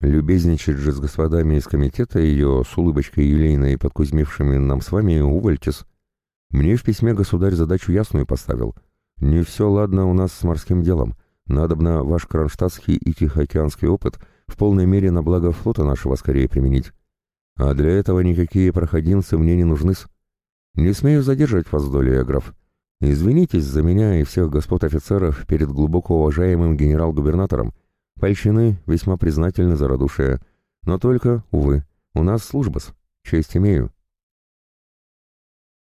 Любезничать же с господами из комитета ее с улыбочкой елейной подкузмившими нам с вами увольтесь. Мне в письме государь задачу ясную поставил. Не все ладно у нас с морским делом. Надобно ваш кронштадтский и тихоокеанский опыт в полной мере на благо флота нашего скорее применить. А для этого никакие проходимцы мне не нужны -с. Не смею задержать вас, граф. Извинитесь за меня и всех господ офицеров перед глубоко уважаемым генерал-губернатором. Польщены весьма признательны за радушие. Но только, увы, у нас служба-с. Честь имею.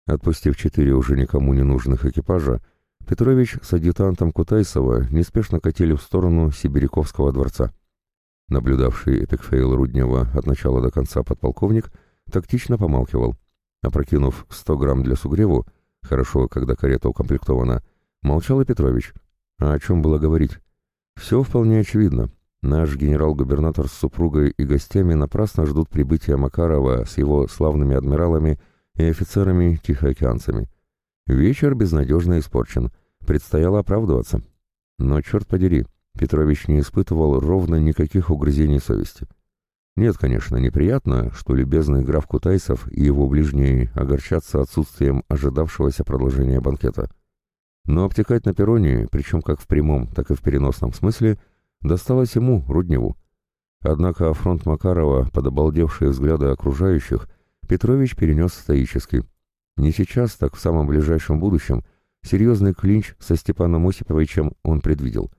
Отпустив четыре уже никому не нужных экипажа, Петрович с адъютантом Кутайсова неспешно катили в сторону Сибиряковского дворца. Наблюдавший epic fail Руднева от начала до конца подполковник тактично помалкивал. Опрокинув 100 грамм для сугреву, Хорошо, когда карета укомплектована. Молчал и Петрович. А о чем было говорить? Все вполне очевидно. Наш генерал-губернатор с супругой и гостями напрасно ждут прибытия Макарова с его славными адмиралами и офицерами-тихоокеанцами. Вечер безнадежно испорчен. Предстояло оправдываться. Но, черт подери, Петрович не испытывал ровно никаких угрызений совести. Нет, конечно, неприятно, что любезный граф Кутайсов и его ближние огорчатся отсутствием ожидавшегося продолжения банкета. Но обтекать на перроне, причем как в прямом, так и в переносном смысле, досталось ему, Рудневу. Однако фронт Макарова, под обалдевшие взгляды окружающих, Петрович перенес стоически. Не сейчас, так в самом ближайшем будущем, серьезный клинч со Степаном Осиповичем он предвидел.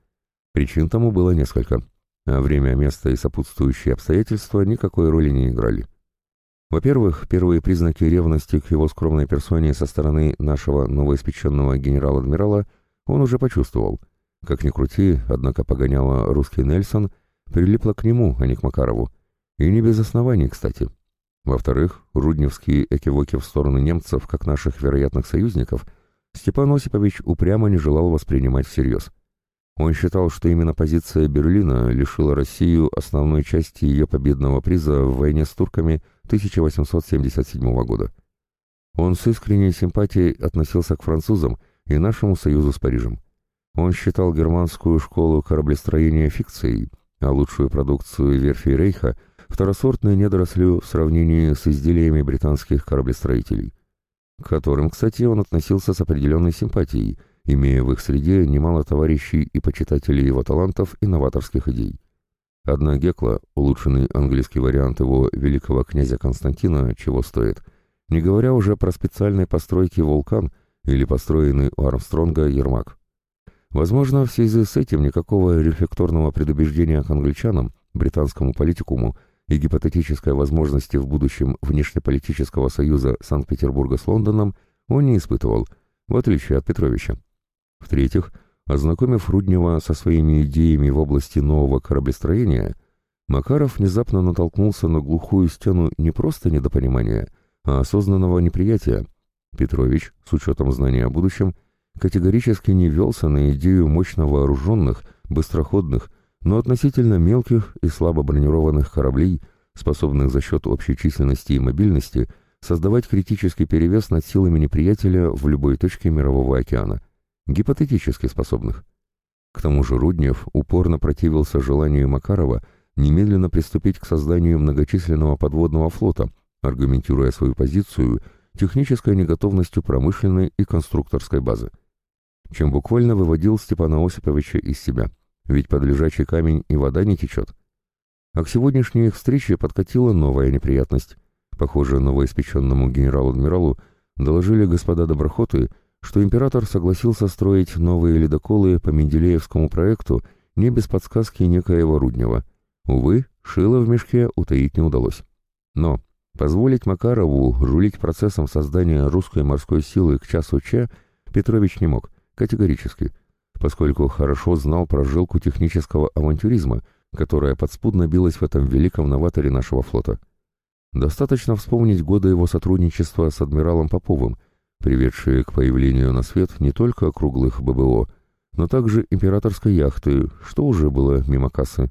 Причин тому было несколько а время, место и сопутствующие обстоятельства никакой роли не играли. Во-первых, первые признаки ревности к его скромной персоне со стороны нашего новоиспеченного генерал-адмирала он уже почувствовал. Как ни крути, однако погоняло русский Нельсон, прилипло к нему, а не к Макарову. И не без оснований, кстати. Во-вторых, рудневские экивоки в сторону немцев, как наших вероятных союзников, Степан Осипович упрямо не желал воспринимать всерьез. Он считал, что именно позиция Берлина лишила Россию основной части ее победного приза в войне с турками 1877 года. Он с искренней симпатией относился к французам и нашему союзу с Парижем. Он считал германскую школу кораблестроения фикцией, а лучшую продукцию верфи Рейха второсортной недорослью в сравнении с изделиями британских кораблестроителей, к которым, кстати, он относился с определенной симпатией, имея в их среде немало товарищей и почитателей его талантов и новаторских идей. Одна Гекла, улучшенный английский вариант его великого князя Константина, чего стоит, не говоря уже про специальной постройки «Вулкан» или построенный у Армстронга «Ермак». Возможно, в связи с этим никакого рефлекторного предубеждения к англичанам, британскому политикуму и гипотетической возможности в будущем внешнеполитического союза Санкт-Петербурга с Лондоном он не испытывал, в отличие от Петровича. В-третьих, ознакомив Руднева со своими идеями в области нового кораблестроения, Макаров внезапно натолкнулся на глухую стену не просто недопонимания, а осознанного неприятия. Петрович, с учетом знания о будущем, категорически не велся на идею мощно вооруженных, быстроходных, но относительно мелких и слабо бронированных кораблей, способных за счет общей численности и мобильности создавать критический перевес над силами неприятеля в любой точке Мирового океана. Гипотетически способных. К тому же Руднев упорно противился желанию Макарова немедленно приступить к созданию многочисленного подводного флота, аргументируя свою позицию технической неготовностью промышленной и конструкторской базы чем буквально выводил Степана Осиповича из себя, ведь под лежачий камень и вода не течет. А к сегодняшней их встрече подкатила новая неприятность. Похоже, новоиспеченному генерал-адмиралу доложили господа доброхоты, что император согласился строить новые ледоколы по Менделеевскому проекту не без подсказки некоего Руднева. Увы, шило в мешке утаить не удалось. Но позволить Макарову рулить процессом создания русской морской силы к часу Ч Петрович не мог – Категорически, поскольку хорошо знал про жилку технического авантюризма, которая подспудно билась в этом великом новаторе нашего флота. Достаточно вспомнить годы его сотрудничества с адмиралом Поповым, приведшие к появлению на свет не только круглых ББО, но также императорской яхты, что уже было мимо кассы,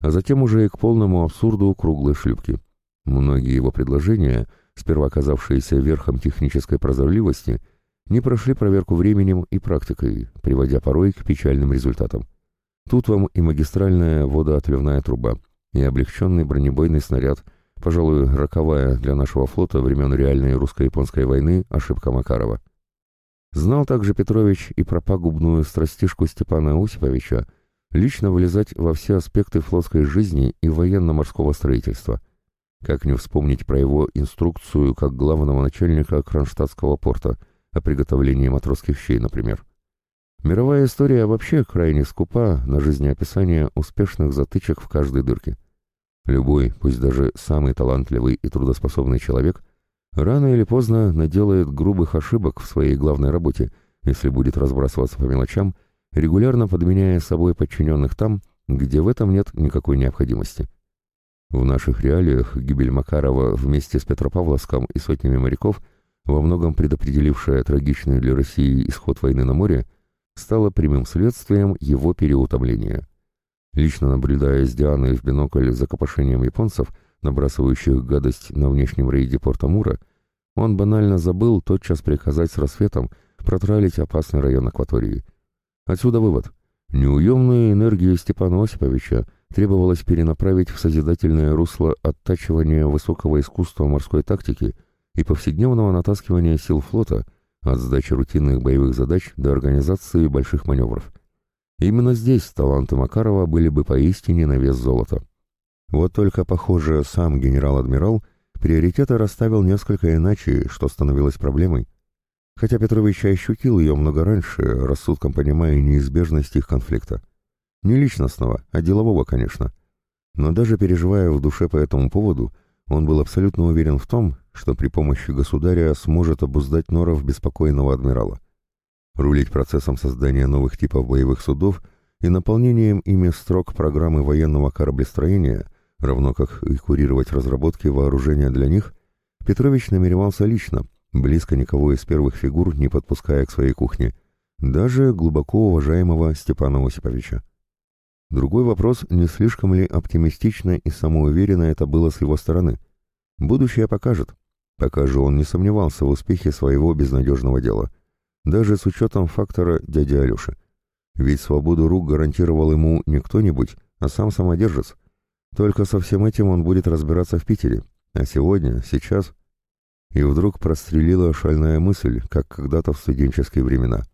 а затем уже и к полному абсурду круглой шлюпки. Многие его предложения, сперва казавшиеся верхом технической прозорливости, не прошли проверку временем и практикой, приводя порой к печальным результатам. Тут вам и магистральная водоотливная труба, и облегченный бронебойный снаряд, пожалуй, роковая для нашего флота времен реальной русско-японской войны ошибка Макарова. Знал также Петрович и про пагубную страстишку Степана Осиповича лично вылезать во все аспекты флотской жизни и военно-морского строительства. Как не вспомнить про его инструкцию как главного начальника Кронштадтского порта – о приготовлении матросских щей, например. Мировая история вообще крайне скупа на жизнеописание успешных затычек в каждой дырке. Любой, пусть даже самый талантливый и трудоспособный человек, рано или поздно наделает грубых ошибок в своей главной работе, если будет разбрасываться по мелочам, регулярно подменяя собой подчиненных там, где в этом нет никакой необходимости. В наших реалиях гибель Макарова вместе с Петропавловском и сотнями моряков – во многом предопределившая трагичный для России исход войны на море, стала прямым следствием его переутомления. Лично наблюдая с Дианой в бинокль за копошением японцев, набрасывающих гадость на внешнем рейде порта Мура, он банально забыл тотчас приказать с рассветом протралить опасный район акватории. Отсюда вывод. Неуемную энергию Степана Осиповича требовалось перенаправить в созидательное русло оттачивания высокого искусства морской тактики – и повседневного натаскивания сил флота от сдачи рутинных боевых задач до организации больших маневров. Именно здесь таланты Макарова были бы поистине на вес золота. Вот только, похоже, сам генерал-адмирал приоритеты расставил несколько иначе, что становилось проблемой. Хотя Петрович ощутил ее много раньше, рассудком понимая неизбежность их конфликта. Не личностного, а делового, конечно. Но даже переживая в душе по этому поводу, он был абсолютно уверен в том, что при помощи государя сможет обуздать норов беспокойного адмирала. Рулить процессом создания новых типов боевых судов и наполнением ими строк программы военного кораблестроения, равно как и курировать разработки вооружения для них, Петрович намеревался лично, близко никого из первых фигур не подпуская к своей кухне, даже глубоко уважаемого Степана Осиповича. Другой вопрос, не слишком ли оптимистично и самоуверенно это было с его стороны. Будущее покажет. Пока же он не сомневался в успехе своего безнадежного дела. Даже с учетом фактора дяди Алеши. Ведь свободу рук гарантировал ему не кто-нибудь, а сам самодержец. Только со всем этим он будет разбираться в Питере. А сегодня, сейчас... И вдруг прострелила шальная мысль, как когда-то в студенческие времена.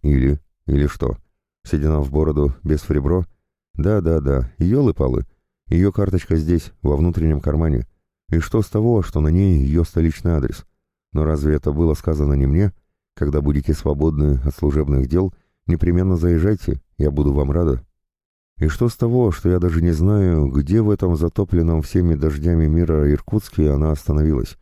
Или... или что? Седина в бороду, без фребро? Да-да-да, елы-палы. Ее карточка здесь, во внутреннем кармане. И что с того, что на ней ее столичный адрес? Но разве это было сказано не мне? Когда будете свободны от служебных дел, непременно заезжайте, я буду вам рада. И что с того, что я даже не знаю, где в этом затопленном всеми дождями мира Иркутске она остановилась?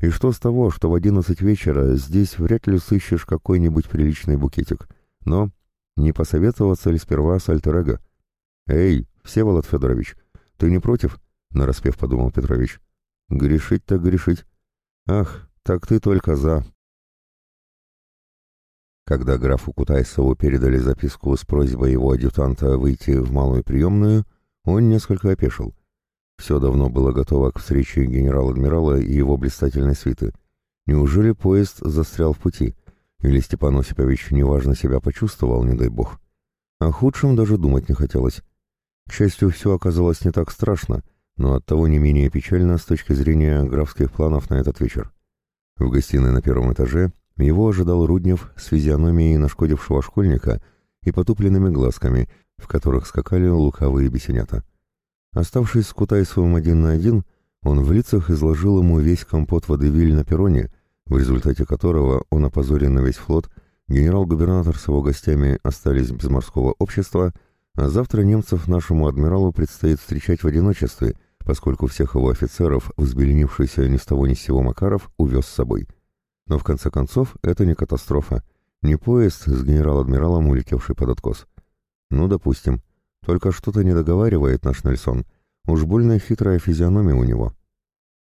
И что с того, что в одиннадцать вечера здесь вряд ли сыщешь какой-нибудь приличный букетик? Но не посоветоваться ли сперва с альтер «Эй, Всеволод Федорович, ты не против?» — нараспев подумал Петрович. «Грешить-то грешить. Ах, так ты только за». Когда графу Кутайсову передали записку с просьбой его адъютанта выйти в малую приемную, он несколько опешил. Все давно было готово к встрече генерал-адмирала и его блистательной свиты. Неужели поезд застрял в пути? Или Степан Осипович неважно себя почувствовал, не дай бог? О худшем даже думать не хотелось. К счастью, все оказалось не так страшно, но оттого не менее печально с точки зрения графских планов на этот вечер. В гостиной на первом этаже его ожидал Руднев с физиономией нашкодившего школьника и потупленными глазками, в которых скакали лукавые бесенята. Оставшись с Кутайсовым один на один, он в лицах изложил ему весь компот водевиль на перроне, в результате которого он опозорен на весь флот, генерал-губернатор с его гостями остались без морского общества, а завтра немцев нашему адмиралу предстоит встречать в одиночестве, поскольку всех его офицеров, взбеленившийся ни с того ни с сего Макаров, увез с собой. Но в конце концов это не катастрофа, не поезд с генерал-адмиралом, улетевший под откос. Ну, допустим. Только что-то не договаривает наш Нельсон. Уж больно хитрая физиономия у него.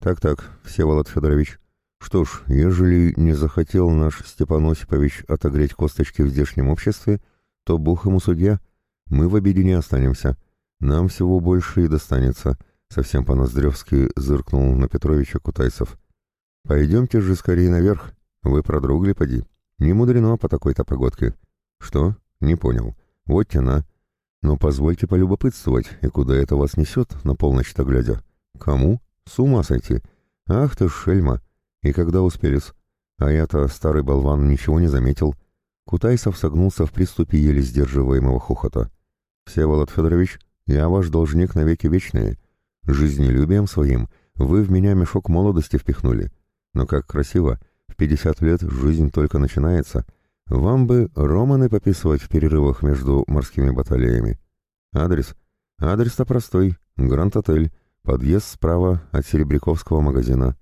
Так-так, Всеволод Федорович. Что ж, ежели не захотел наш Степан Осипович отогреть косточки в здешнем обществе, то бух ему судья. Мы в обиде не останемся. Нам всего больше и достанется. Совсем по-ноздревски зыркнул на Петровича Кутайцев. «Пойдемте же скорее наверх. Вы продругли, поди. Не мудрено по такой-то погодке». «Что? Не понял. Вот тяна. Но позвольте полюбопытствовать, и куда это вас несет, на полночь-то глядя? Кому? С ума сойти. Ах ты шельма. И когда успелись? А я-то, старый болван, ничего не заметил». Кутайсов согнулся в приступе еле сдерживаемого хохота. «Всеволод Федорович, я ваш должник навеки вечные. Жизнелюбием своим вы в меня мешок молодости впихнули. Но как красиво, в 50 лет жизнь только начинается. Вам бы романы пописывать в перерывах между морскими баталиями. Адрес? Адрес-то простой. Гранд-отель. Подъезд справа от Серебряковского магазина.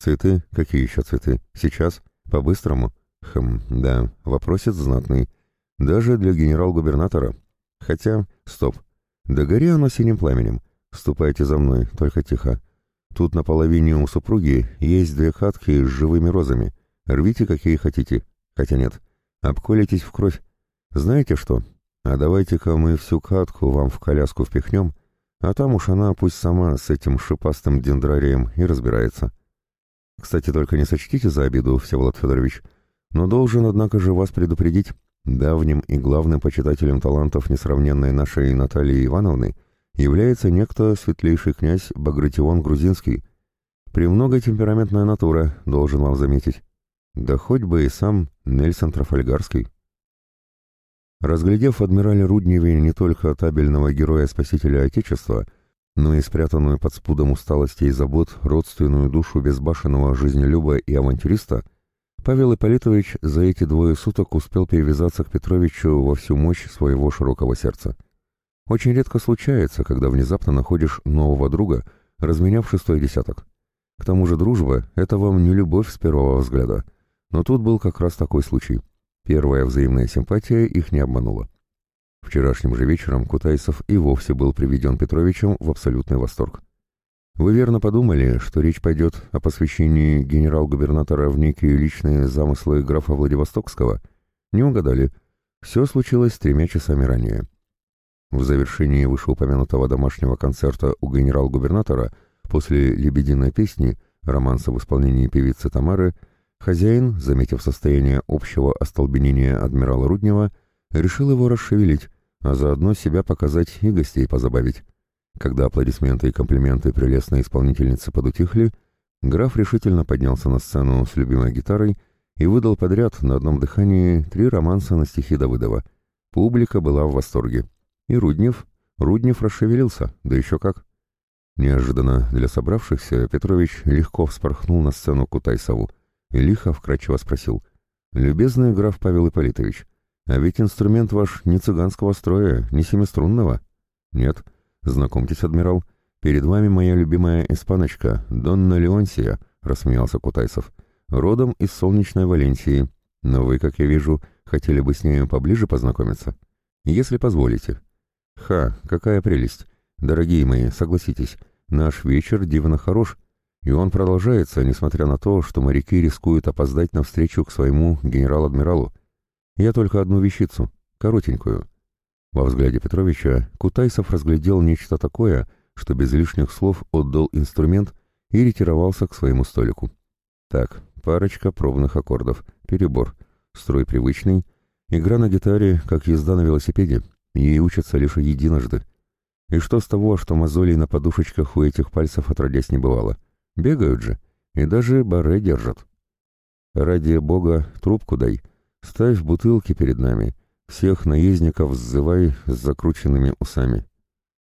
Цветы? Какие еще цветы? Сейчас? По-быстрому? Хм, да, вопросец знатный. Даже для генерал-губернатора. Хотя, стоп. Да гори оно синим пламенем. Ступайте за мной, только тихо. Тут на половине у супруги есть две хатки с живыми розами. Рвите, какие хотите. Хотя нет, обколитесь в кровь. Знаете что? А давайте-ка мы всю катку вам в коляску впихнем, а там уж она пусть сама с этим шипастым дендрарием и разбирается. Кстати, только не сочтите за обиду, Всеволод Федорович, но должен, однако же, вас предупредить. Давним и главным почитателем талантов несравненной нашей Натальи Ивановны — является некто светлейший князь Багратион Грузинский. Премного темпераментная натура, должен вам заметить. Да хоть бы и сам Нельсон Трафальгарский. Разглядев в адмирале Рудневе не только табельного героя-спасителя Отечества, но и спрятанную под спудом усталости и забот родственную душу безбашенного жизнелюба и авантюриста, Павел Ипполитович за эти двое суток успел перевязаться к Петровичу во всю мощь своего широкого сердца. Очень редко случается, когда внезапно находишь нового друга, разменяв шестой десяток. К тому же дружба — это вам не любовь с первого взгляда. Но тут был как раз такой случай. Первая взаимная симпатия их не обманула. Вчерашним же вечером Кутайсов и вовсе был приведен Петровичем в абсолютный восторг. Вы верно подумали, что речь пойдет о посвящении генерал-губернатора в некие личные замыслы графа Владивостокского? Не угадали. Все случилось тремя часами ранее. В завершении вышеупомянутого домашнего концерта у генерал-губернатора после «Лебединой песни» романса в исполнении певицы Тамары, хозяин, заметив состояние общего остолбенения адмирала Руднева, решил его расшевелить, а заодно себя показать и гостей позабавить. Когда аплодисменты и комплименты прелестной исполнительницы подутихли, граф решительно поднялся на сцену с любимой гитарой и выдал подряд на одном дыхании три романса на стихи Давыдова. Публика была в восторге. И Руднев, Руднев расшевелился, да еще как. Неожиданно для собравшихся Петрович легко вспорхнул на сцену Кутайсову и лихо вкратчиво спросил. «Любезный граф Павел Ипполитович, а ведь инструмент ваш не цыганского строя, не семиструнного?» «Нет. Знакомьтесь, адмирал, перед вами моя любимая испаночка, Донна Леонсия», — рассмеялся Кутайсов. «Родом из солнечной Валенсии. Но вы, как я вижу, хотели бы с нею поближе познакомиться? Если позволите». «Ха, какая прелесть! Дорогие мои, согласитесь, наш вечер дивно хорош, и он продолжается, несмотря на то, что моряки рискуют опоздать на встречу к своему генерал-адмиралу. Я только одну вещицу, коротенькую». Во взгляде Петровича Кутайсов разглядел нечто такое, что без лишних слов отдал инструмент и ретировался к своему столику. Так, парочка пробных аккордов, перебор, строй привычный, игра на гитаре, как езда на велосипеде, ей учатся лишь единожды. И что с того, что мозолей на подушечках у этих пальцев отродясь не бывало? Бегают же, и даже баре держат. Ради бога, трубку дай, ставь бутылки перед нами, всех наездников сзывай с закрученными усами.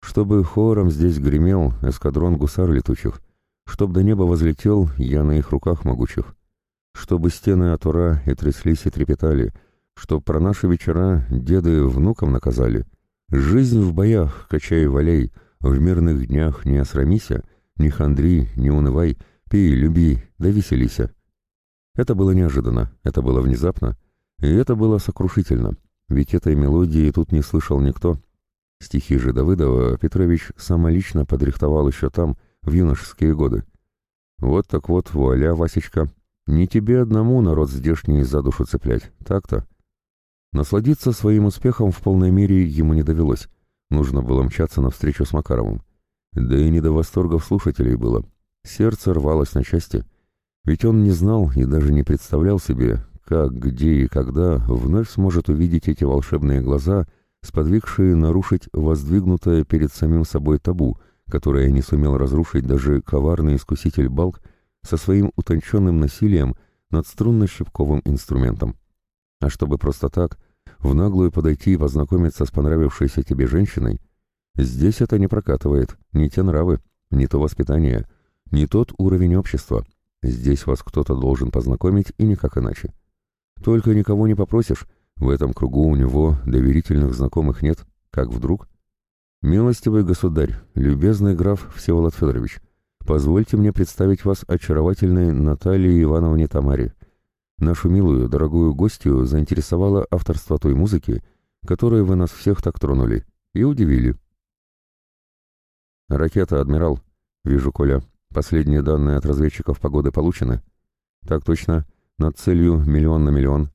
Чтобы хором здесь гремел эскадрон гусар летучих, чтоб до неба возлетел я на их руках могучих, чтобы стены от ура и тряслись и трепетали, чтоб про наши вечера деды внукам наказали — Жизнь в боях, качай валяй, в мирных днях не осрамися, не хандри, не унывай, пей, люби, да веселися. Это было неожиданно, это было внезапно, и это было сокрушительно, ведь этой мелодии тут не слышал никто. Стихи же Давыдова Петрович самолично подрихтовал еще там, в юношеские годы. Вот так вот, вуаля, Васечка, не тебе одному народ здешний за душу цеплять, так-то. Насладиться своим успехом в полной мере ему не довелось. Нужно было мчаться навстречу с Макаровым. Да и не до восторгов слушателей было. Сердце рвалось на части. Ведь он не знал и даже не представлял себе, как, где и когда вновь сможет увидеть эти волшебные глаза, сподвигшие нарушить воздвигнутое перед самим собой табу, которое не сумел разрушить даже коварный искуситель Балк со своим утонченным насилием над струнно-щипковым инструментом. А чтобы просто так, в наглую подойти и познакомиться с понравившейся тебе женщиной, здесь это не прокатывает, не те нравы, не то воспитание, не тот уровень общества. Здесь вас кто-то должен познакомить и никак иначе. Только никого не попросишь, в этом кругу у него доверительных знакомых нет, как вдруг... «Милостивый государь, любезный граф Всеволод Федорович, позвольте мне представить вас очаровательной Наталье Ивановне Тамаре, Нашу милую, дорогую гостью заинтересовало авторство той музыки, которой вы нас всех так тронули и удивили. «Ракета, адмирал. Вижу, Коля. Последние данные от разведчиков погоды получены?» «Так точно. Над целью миллион на миллион.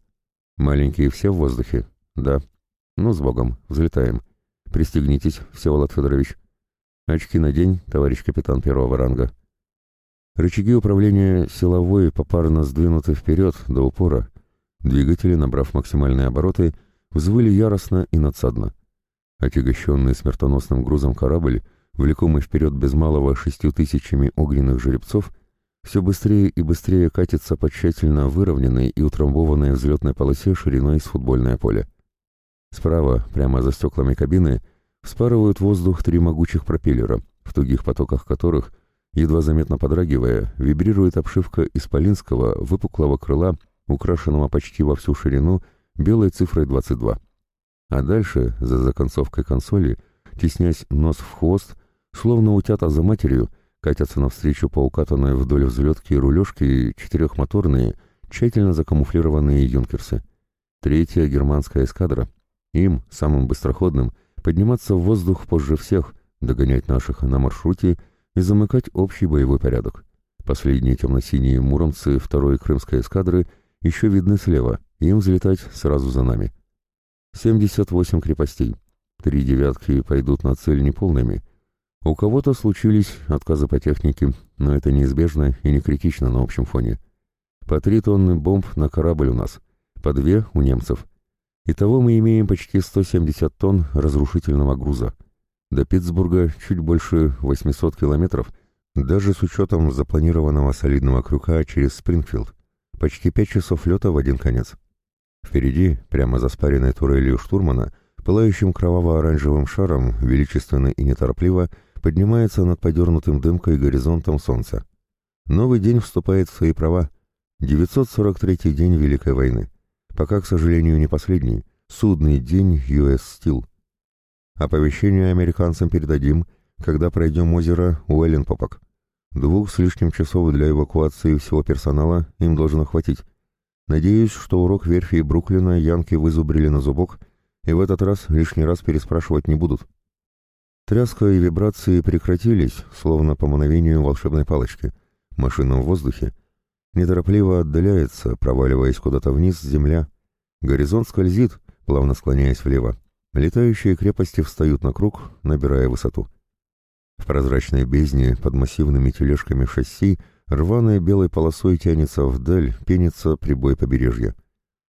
Маленькие все в воздухе?» «Да. Ну, с Богом. Взлетаем. Пристегнитесь, Всеволод Федорович. Очки на день, товарищ капитан первого ранга». Рычаги управления силовой попарно сдвинуты вперед до упора. Двигатели, набрав максимальные обороты, взвыли яростно и надсадно. Отягощенный смертоносным грузом корабль, влекомый вперед без малого шестью тысячами огненных жеребцов, все быстрее и быстрее катится по тщательно выровненной и утрамбованной взлетной полосе шириной с футбольное поле. Справа, прямо за стеклами кабины, вспарывают воздух три могучих пропеллера, в тугих потоках которых – Едва заметно подрагивая, вибрирует обшивка исполинского выпуклого крыла, украшенного почти во всю ширину белой цифрой 22. А дальше, за законцовкой консоли, теснясь нос в хвост, словно утята за матерью, катятся навстречу по укатанной вдоль взлетки рулежки четырехмоторные, тщательно закамуфлированные юнкерсы. Третья германская эскадра. Им, самым быстроходным, подниматься в воздух позже всех, догонять наших на маршруте — и замыкать общий боевой порядок. Последние темно-синие муромцы второй крымской эскадры еще видны слева, им взлетать сразу за нами. 78 крепостей. Три девятки пойдут на цель неполными. У кого-то случились отказы по технике, но это неизбежно и не критично на общем фоне. По три тонны бомб на корабль у нас, по две у немцев. Итого мы имеем почти 170 тонн разрушительного груза. До Питтсбурга чуть больше 800 километров, даже с учетом запланированного солидного крюка через Спрингфилд. Почти пять часов лета в один конец. Впереди, прямо за спаренной турелью штурмана, пылающим кроваво-оранжевым шаром, величественно и неторопливо, поднимается над подернутым дымкой горизонтом солнца. Новый день вступает в свои права. 943-й день Великой войны. Пока, к сожалению, не последний. Судный день US Steel. Оповещение американцам передадим, когда пройдем озеро Уэлленпопок. Двух с лишним часов для эвакуации всего персонала им должно хватить. Надеюсь, что урок верфи Бруклина янки вызубрили на зубок, и в этот раз лишний раз переспрашивать не будут. Тряска и вибрации прекратились, словно по мановению волшебной палочки. Машина в воздухе. Неторопливо отдаляется, проваливаясь куда-то вниз земля. Горизонт скользит, плавно склоняясь влево. Летающие крепости встают на круг, набирая высоту. В прозрачной бездне под массивными тележками шасси рваной белой полосой тянется вдаль, пенится прибой побережья.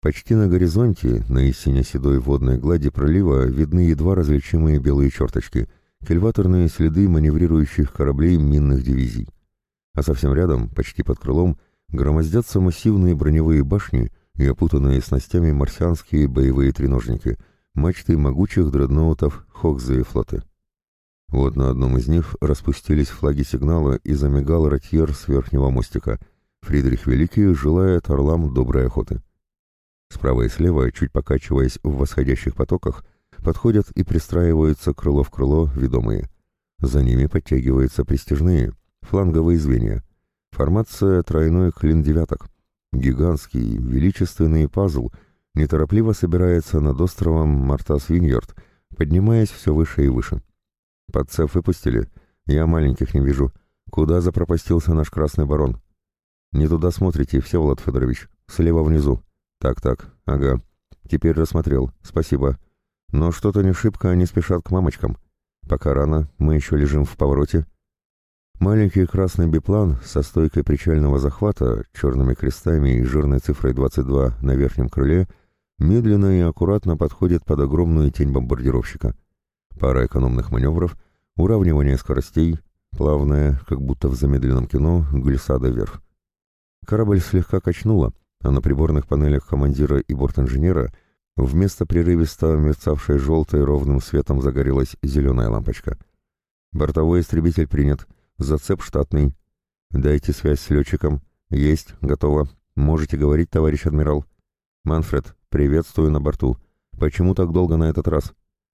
Почти на горизонте, на истине седой водной глади пролива, видны едва различимые белые черточки, кильваторные следы маневрирующих кораблей минных дивизий. А совсем рядом, почти под крылом, громоздятся массивные броневые башни и опутанные снастями марсианские боевые треножники, мачты могучих дредноутов Хокза и флоты. Вот на одном из них распустились флаги сигнала и замигал ротьер с верхнего мостика. Фридрих Великий желает орлам доброй охоты. Справа и слева, чуть покачиваясь в восходящих потоках, подходят и пристраиваются крыло в крыло ведомые. За ними подтягиваются престижные, фланговые звенья. Формация тройной клин девяток. Гигантский, величественный пазл неторопливо собирается над островом Мартас-Виньорд, поднимаясь все выше и выше. Подцев выпустили? Я маленьких не вижу. Куда запропастился наш красный барон? Не туда смотрите, Всеволод Федорович. Слева внизу. Так-так, ага. Теперь рассмотрел. Спасибо. Но что-то не шибко они спешат к мамочкам. Пока рано, мы еще лежим в повороте. Маленький красный биплан со стойкой причального захвата, черными крестами и жирной цифрой 22 на верхнем крыле медленно и аккуратно подходит под огромную тень бомбардировщика. Пара экономных маневров, уравнивание скоростей, плавное, как будто в замедленном кино, глиссада вверх. Корабль слегка качнуло, а на приборных панелях командира и бортинженера вместо прерывисто мерцавшей желтой ровным светом загорелась зеленая лампочка. Бортовой истребитель принят, зацеп штатный. Дайте связь с летчиком. Есть, готово. Можете говорить, товарищ адмирал. Манфред, приветствую на борту. Почему так долго на этот раз?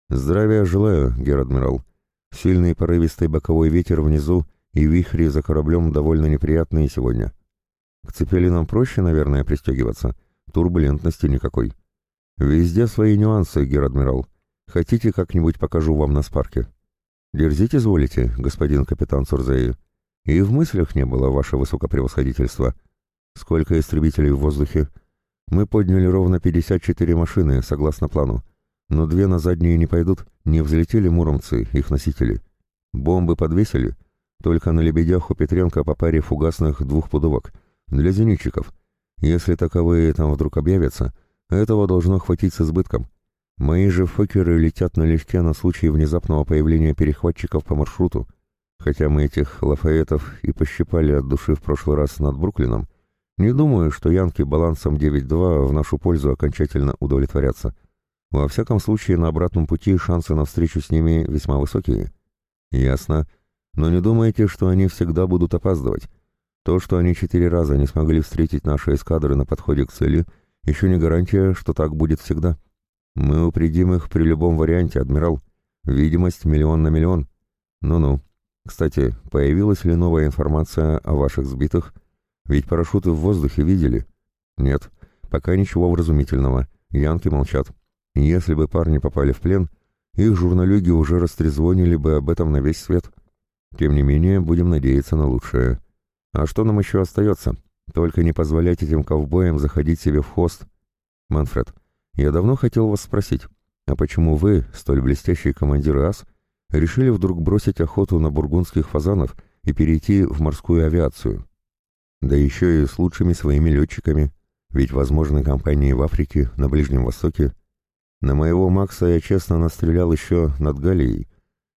«Здравия желаю, гер-адмирал. Сильный порывистый боковой ветер внизу и вихри за кораблем довольно неприятные сегодня. К цепелинам проще, наверное, пристегиваться. Турбулентности никакой. Везде свои нюансы, гер-адмирал. Хотите, как-нибудь покажу вам на спарке? Дерзите, изволите, господин капитан Сурзеи. И в мыслях не было ваше высокопревосходительство. Сколько истребителей в воздухе? Мы подняли ровно 54 машины, согласно плану. Но две на задние не пойдут, не взлетели муромцы, их носители. Бомбы подвесили, только на лебедях у Петренко по паре фугасных двухпудовок, для зенитчиков. Если таковые там вдруг объявятся, этого должно хватить с избытком. Мои же фокеры летят налегке на случай внезапного появления перехватчиков по маршруту. Хотя мы этих лафаэтов и пощипали от души в прошлый раз над Бруклином, не думаю, что янки балансом 9-2 в нашу пользу окончательно удовлетворятся. Во всяком случае, на обратном пути шансы на встречу с ними весьма высокие. Ясно. Но не думайте, что они всегда будут опаздывать. То, что они четыре раза не смогли встретить наши эскадры на подходе к цели, еще не гарантия, что так будет всегда. Мы упредим их при любом варианте, адмирал. Видимость миллион на миллион. Ну-ну. Кстати, появилась ли новая информация о ваших сбитых? Ведь парашюты в воздухе видели? Нет. Пока ничего вразумительного. Янки молчат. Если бы парни попали в плен, их журналюги уже растрезвонили бы об этом на весь свет. Тем не менее, будем надеяться на лучшее. А что нам еще остается? Только не позволять этим ковбоям заходить себе в хвост. Манфред, я давно хотел вас спросить, а почему вы, столь блестящий командир АС, решили вдруг бросить охоту на бургундских фазанов и перейти в морскую авиацию? Да еще и с лучшими своими летчиками, ведь возможны компании в Африке, на Ближнем Востоке. На моего Макса я честно настрелял еще над Галией,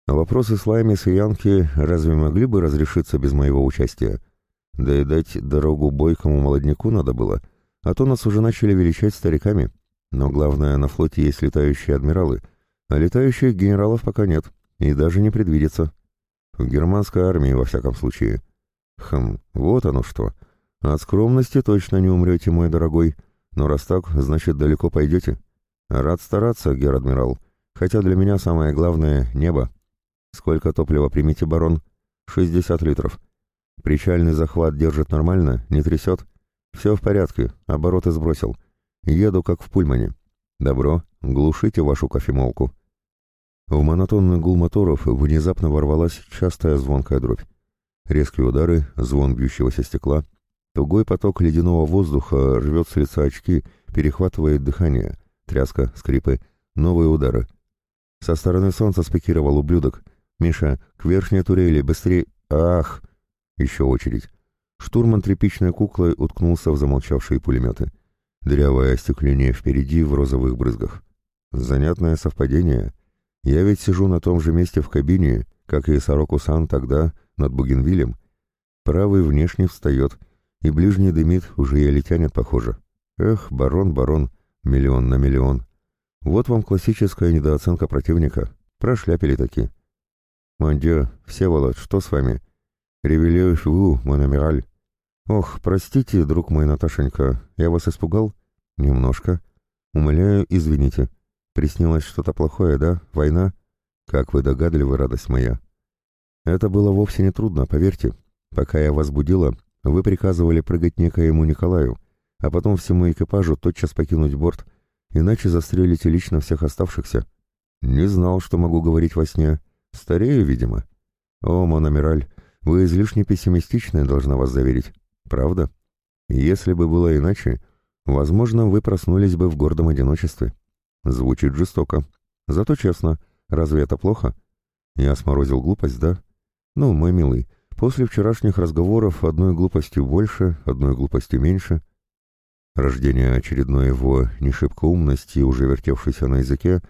а вопросы с Лаймис и Янки разве могли бы разрешиться без моего участия? Да и дать дорогу бойкому молодняку надо было, а то нас уже начали величать стариками. Но главное, на флоте есть летающие адмиралы, а летающих генералов пока нет, и даже не предвидится. В германской армии, во всяком случае. Хм, вот оно что. От скромности точно не умрете, мой дорогой, но раз так, значит, далеко пойдете. Рад стараться, гер-адмирал, хотя для меня самое главное — небо. Сколько топлива примите, барон? Шестьдесят литров. Причальный захват держит нормально, не трясет? Все в порядке, обороты сбросил. Еду как в пульмане. Добро, глушите вашу кофемолку. В монотонный гул моторов внезапно ворвалась частая звонкая дробь. Резкие удары, звон бьющегося стекла. Тугой поток ледяного воздуха рвет с лица очки, перехватывает дыхание. Тряска, скрипы, новые удары. Со стороны солнца спикировал ублюдок. «Миша, к верхней турели, быстрее!» «Ах!» Еще очередь. Штурман тряпичной куклой уткнулся в замолчавшие пулеметы. Дырявое остекление впереди в розовых брызгах. Занятное совпадение. Я ведь сижу на том же месте в кабине, как и Сороку-сан тогда, над Бугенвилем. Правый внешне встает, и ближний дымит, уже еле тянет, похоже. Эх, барон, барон, миллион на миллион. Вот вам классическая недооценка противника. Прошляпили таки. Мандё, Всеволод, что с вами? Ревелиуш ву, мон амираль. Ох, простите, друг мой Наташенька, я вас испугал? Немножко. Умоляю, извините. Приснилось что-то плохое, да? Война? Как вы догадливы, радость моя. Это было вовсе не трудно, поверьте. Пока я вас будила, вы приказывали прыгать некоему Николаю, а потом всему экипажу тотчас покинуть борт, иначе застрелите лично всех оставшихся. Не знал, что могу говорить во сне. Старею, видимо. О, Мономераль, вы излишне пессимистичны, должна вас заверить. Правда? Если бы было иначе, возможно, вы проснулись бы в гордом одиночестве. Звучит жестоко. Зато честно. Разве это плохо? Я сморозил глупость, да? Ну, мой милый, после вчерашних разговоров одной глупостью больше, одной глупостью меньше. Рождение очередной его не шибко умности, уже вертевшейся на языке,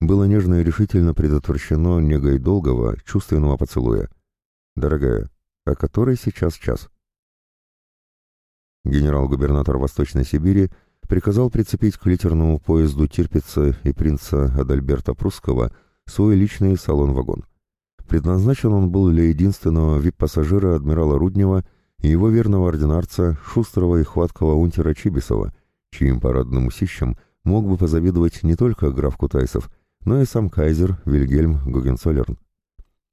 было нежно и решительно предотвращено негой долгого, чувственного поцелуя. «Дорогая, а который сейчас час?» Генерал-губернатор Восточной Сибири приказал прицепить к литерному поезду Тирпица и принца Адальберта Прусского свой личный салон-вагон. Предназначен он был для единственного вип-пассажира адмирала Руднева и его верного ординарца, шустрого и хваткого унтера Чибисова, чьим парадным усищем мог бы позавидовать не только граф Кутайсов, но и сам кайзер Вильгельм Гугенцоллерн.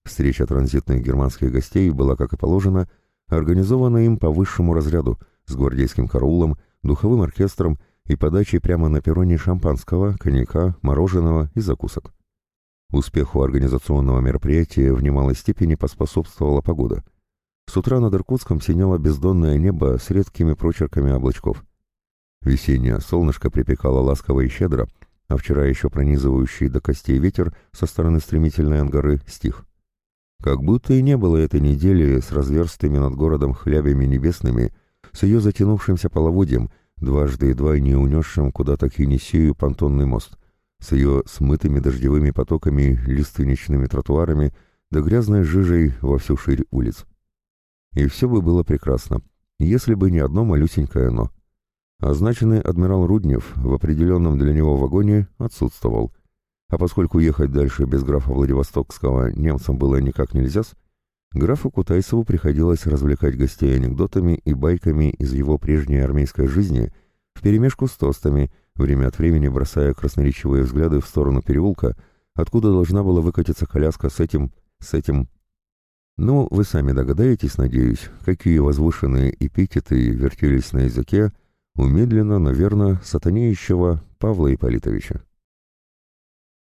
Встреча транзитных германских гостей была, как и положено, организована им по высшему разряду, с гвардейским караулом, духовым оркестром и подачей прямо на перроне шампанского, коньяка, мороженого и закусок. Успеху организационного мероприятия в немалой степени поспособствовала погода. С утра над Иркутском синело бездонное небо с редкими прочерками облачков. Весеннее солнышко припекало ласково и щедро, а вчера еще пронизывающий до костей ветер со стороны стремительной ангары стих. Как будто и не было этой недели с разверстыми над городом хлябями небесными, с ее затянувшимся половодьем, дважды едва не унесшим куда-то к Енисею понтонный мост, с ее смытыми дождевыми потоками, лиственничными тротуарами да грязной жижей во всю ширь улиц. И все бы было прекрасно, если бы не одно малюсенькое «но». Означенный адмирал Руднев в определенном для него вагоне отсутствовал, а поскольку ехать дальше без графа Владивостокского немцам было никак нельзя, графу Кутайсову приходилось развлекать гостей анекдотами и байками из его прежней армейской жизни вперемешку с тостами, время от времени бросая красноречивые взгляды в сторону переулка, откуда должна была выкатиться коляска с этим, с этим. Ну, вы сами догадаетесь, надеюсь, какие возвышенные эпитеты вертелись на языке у медленно, наверное, сатанеющего Павла Ипполитовича.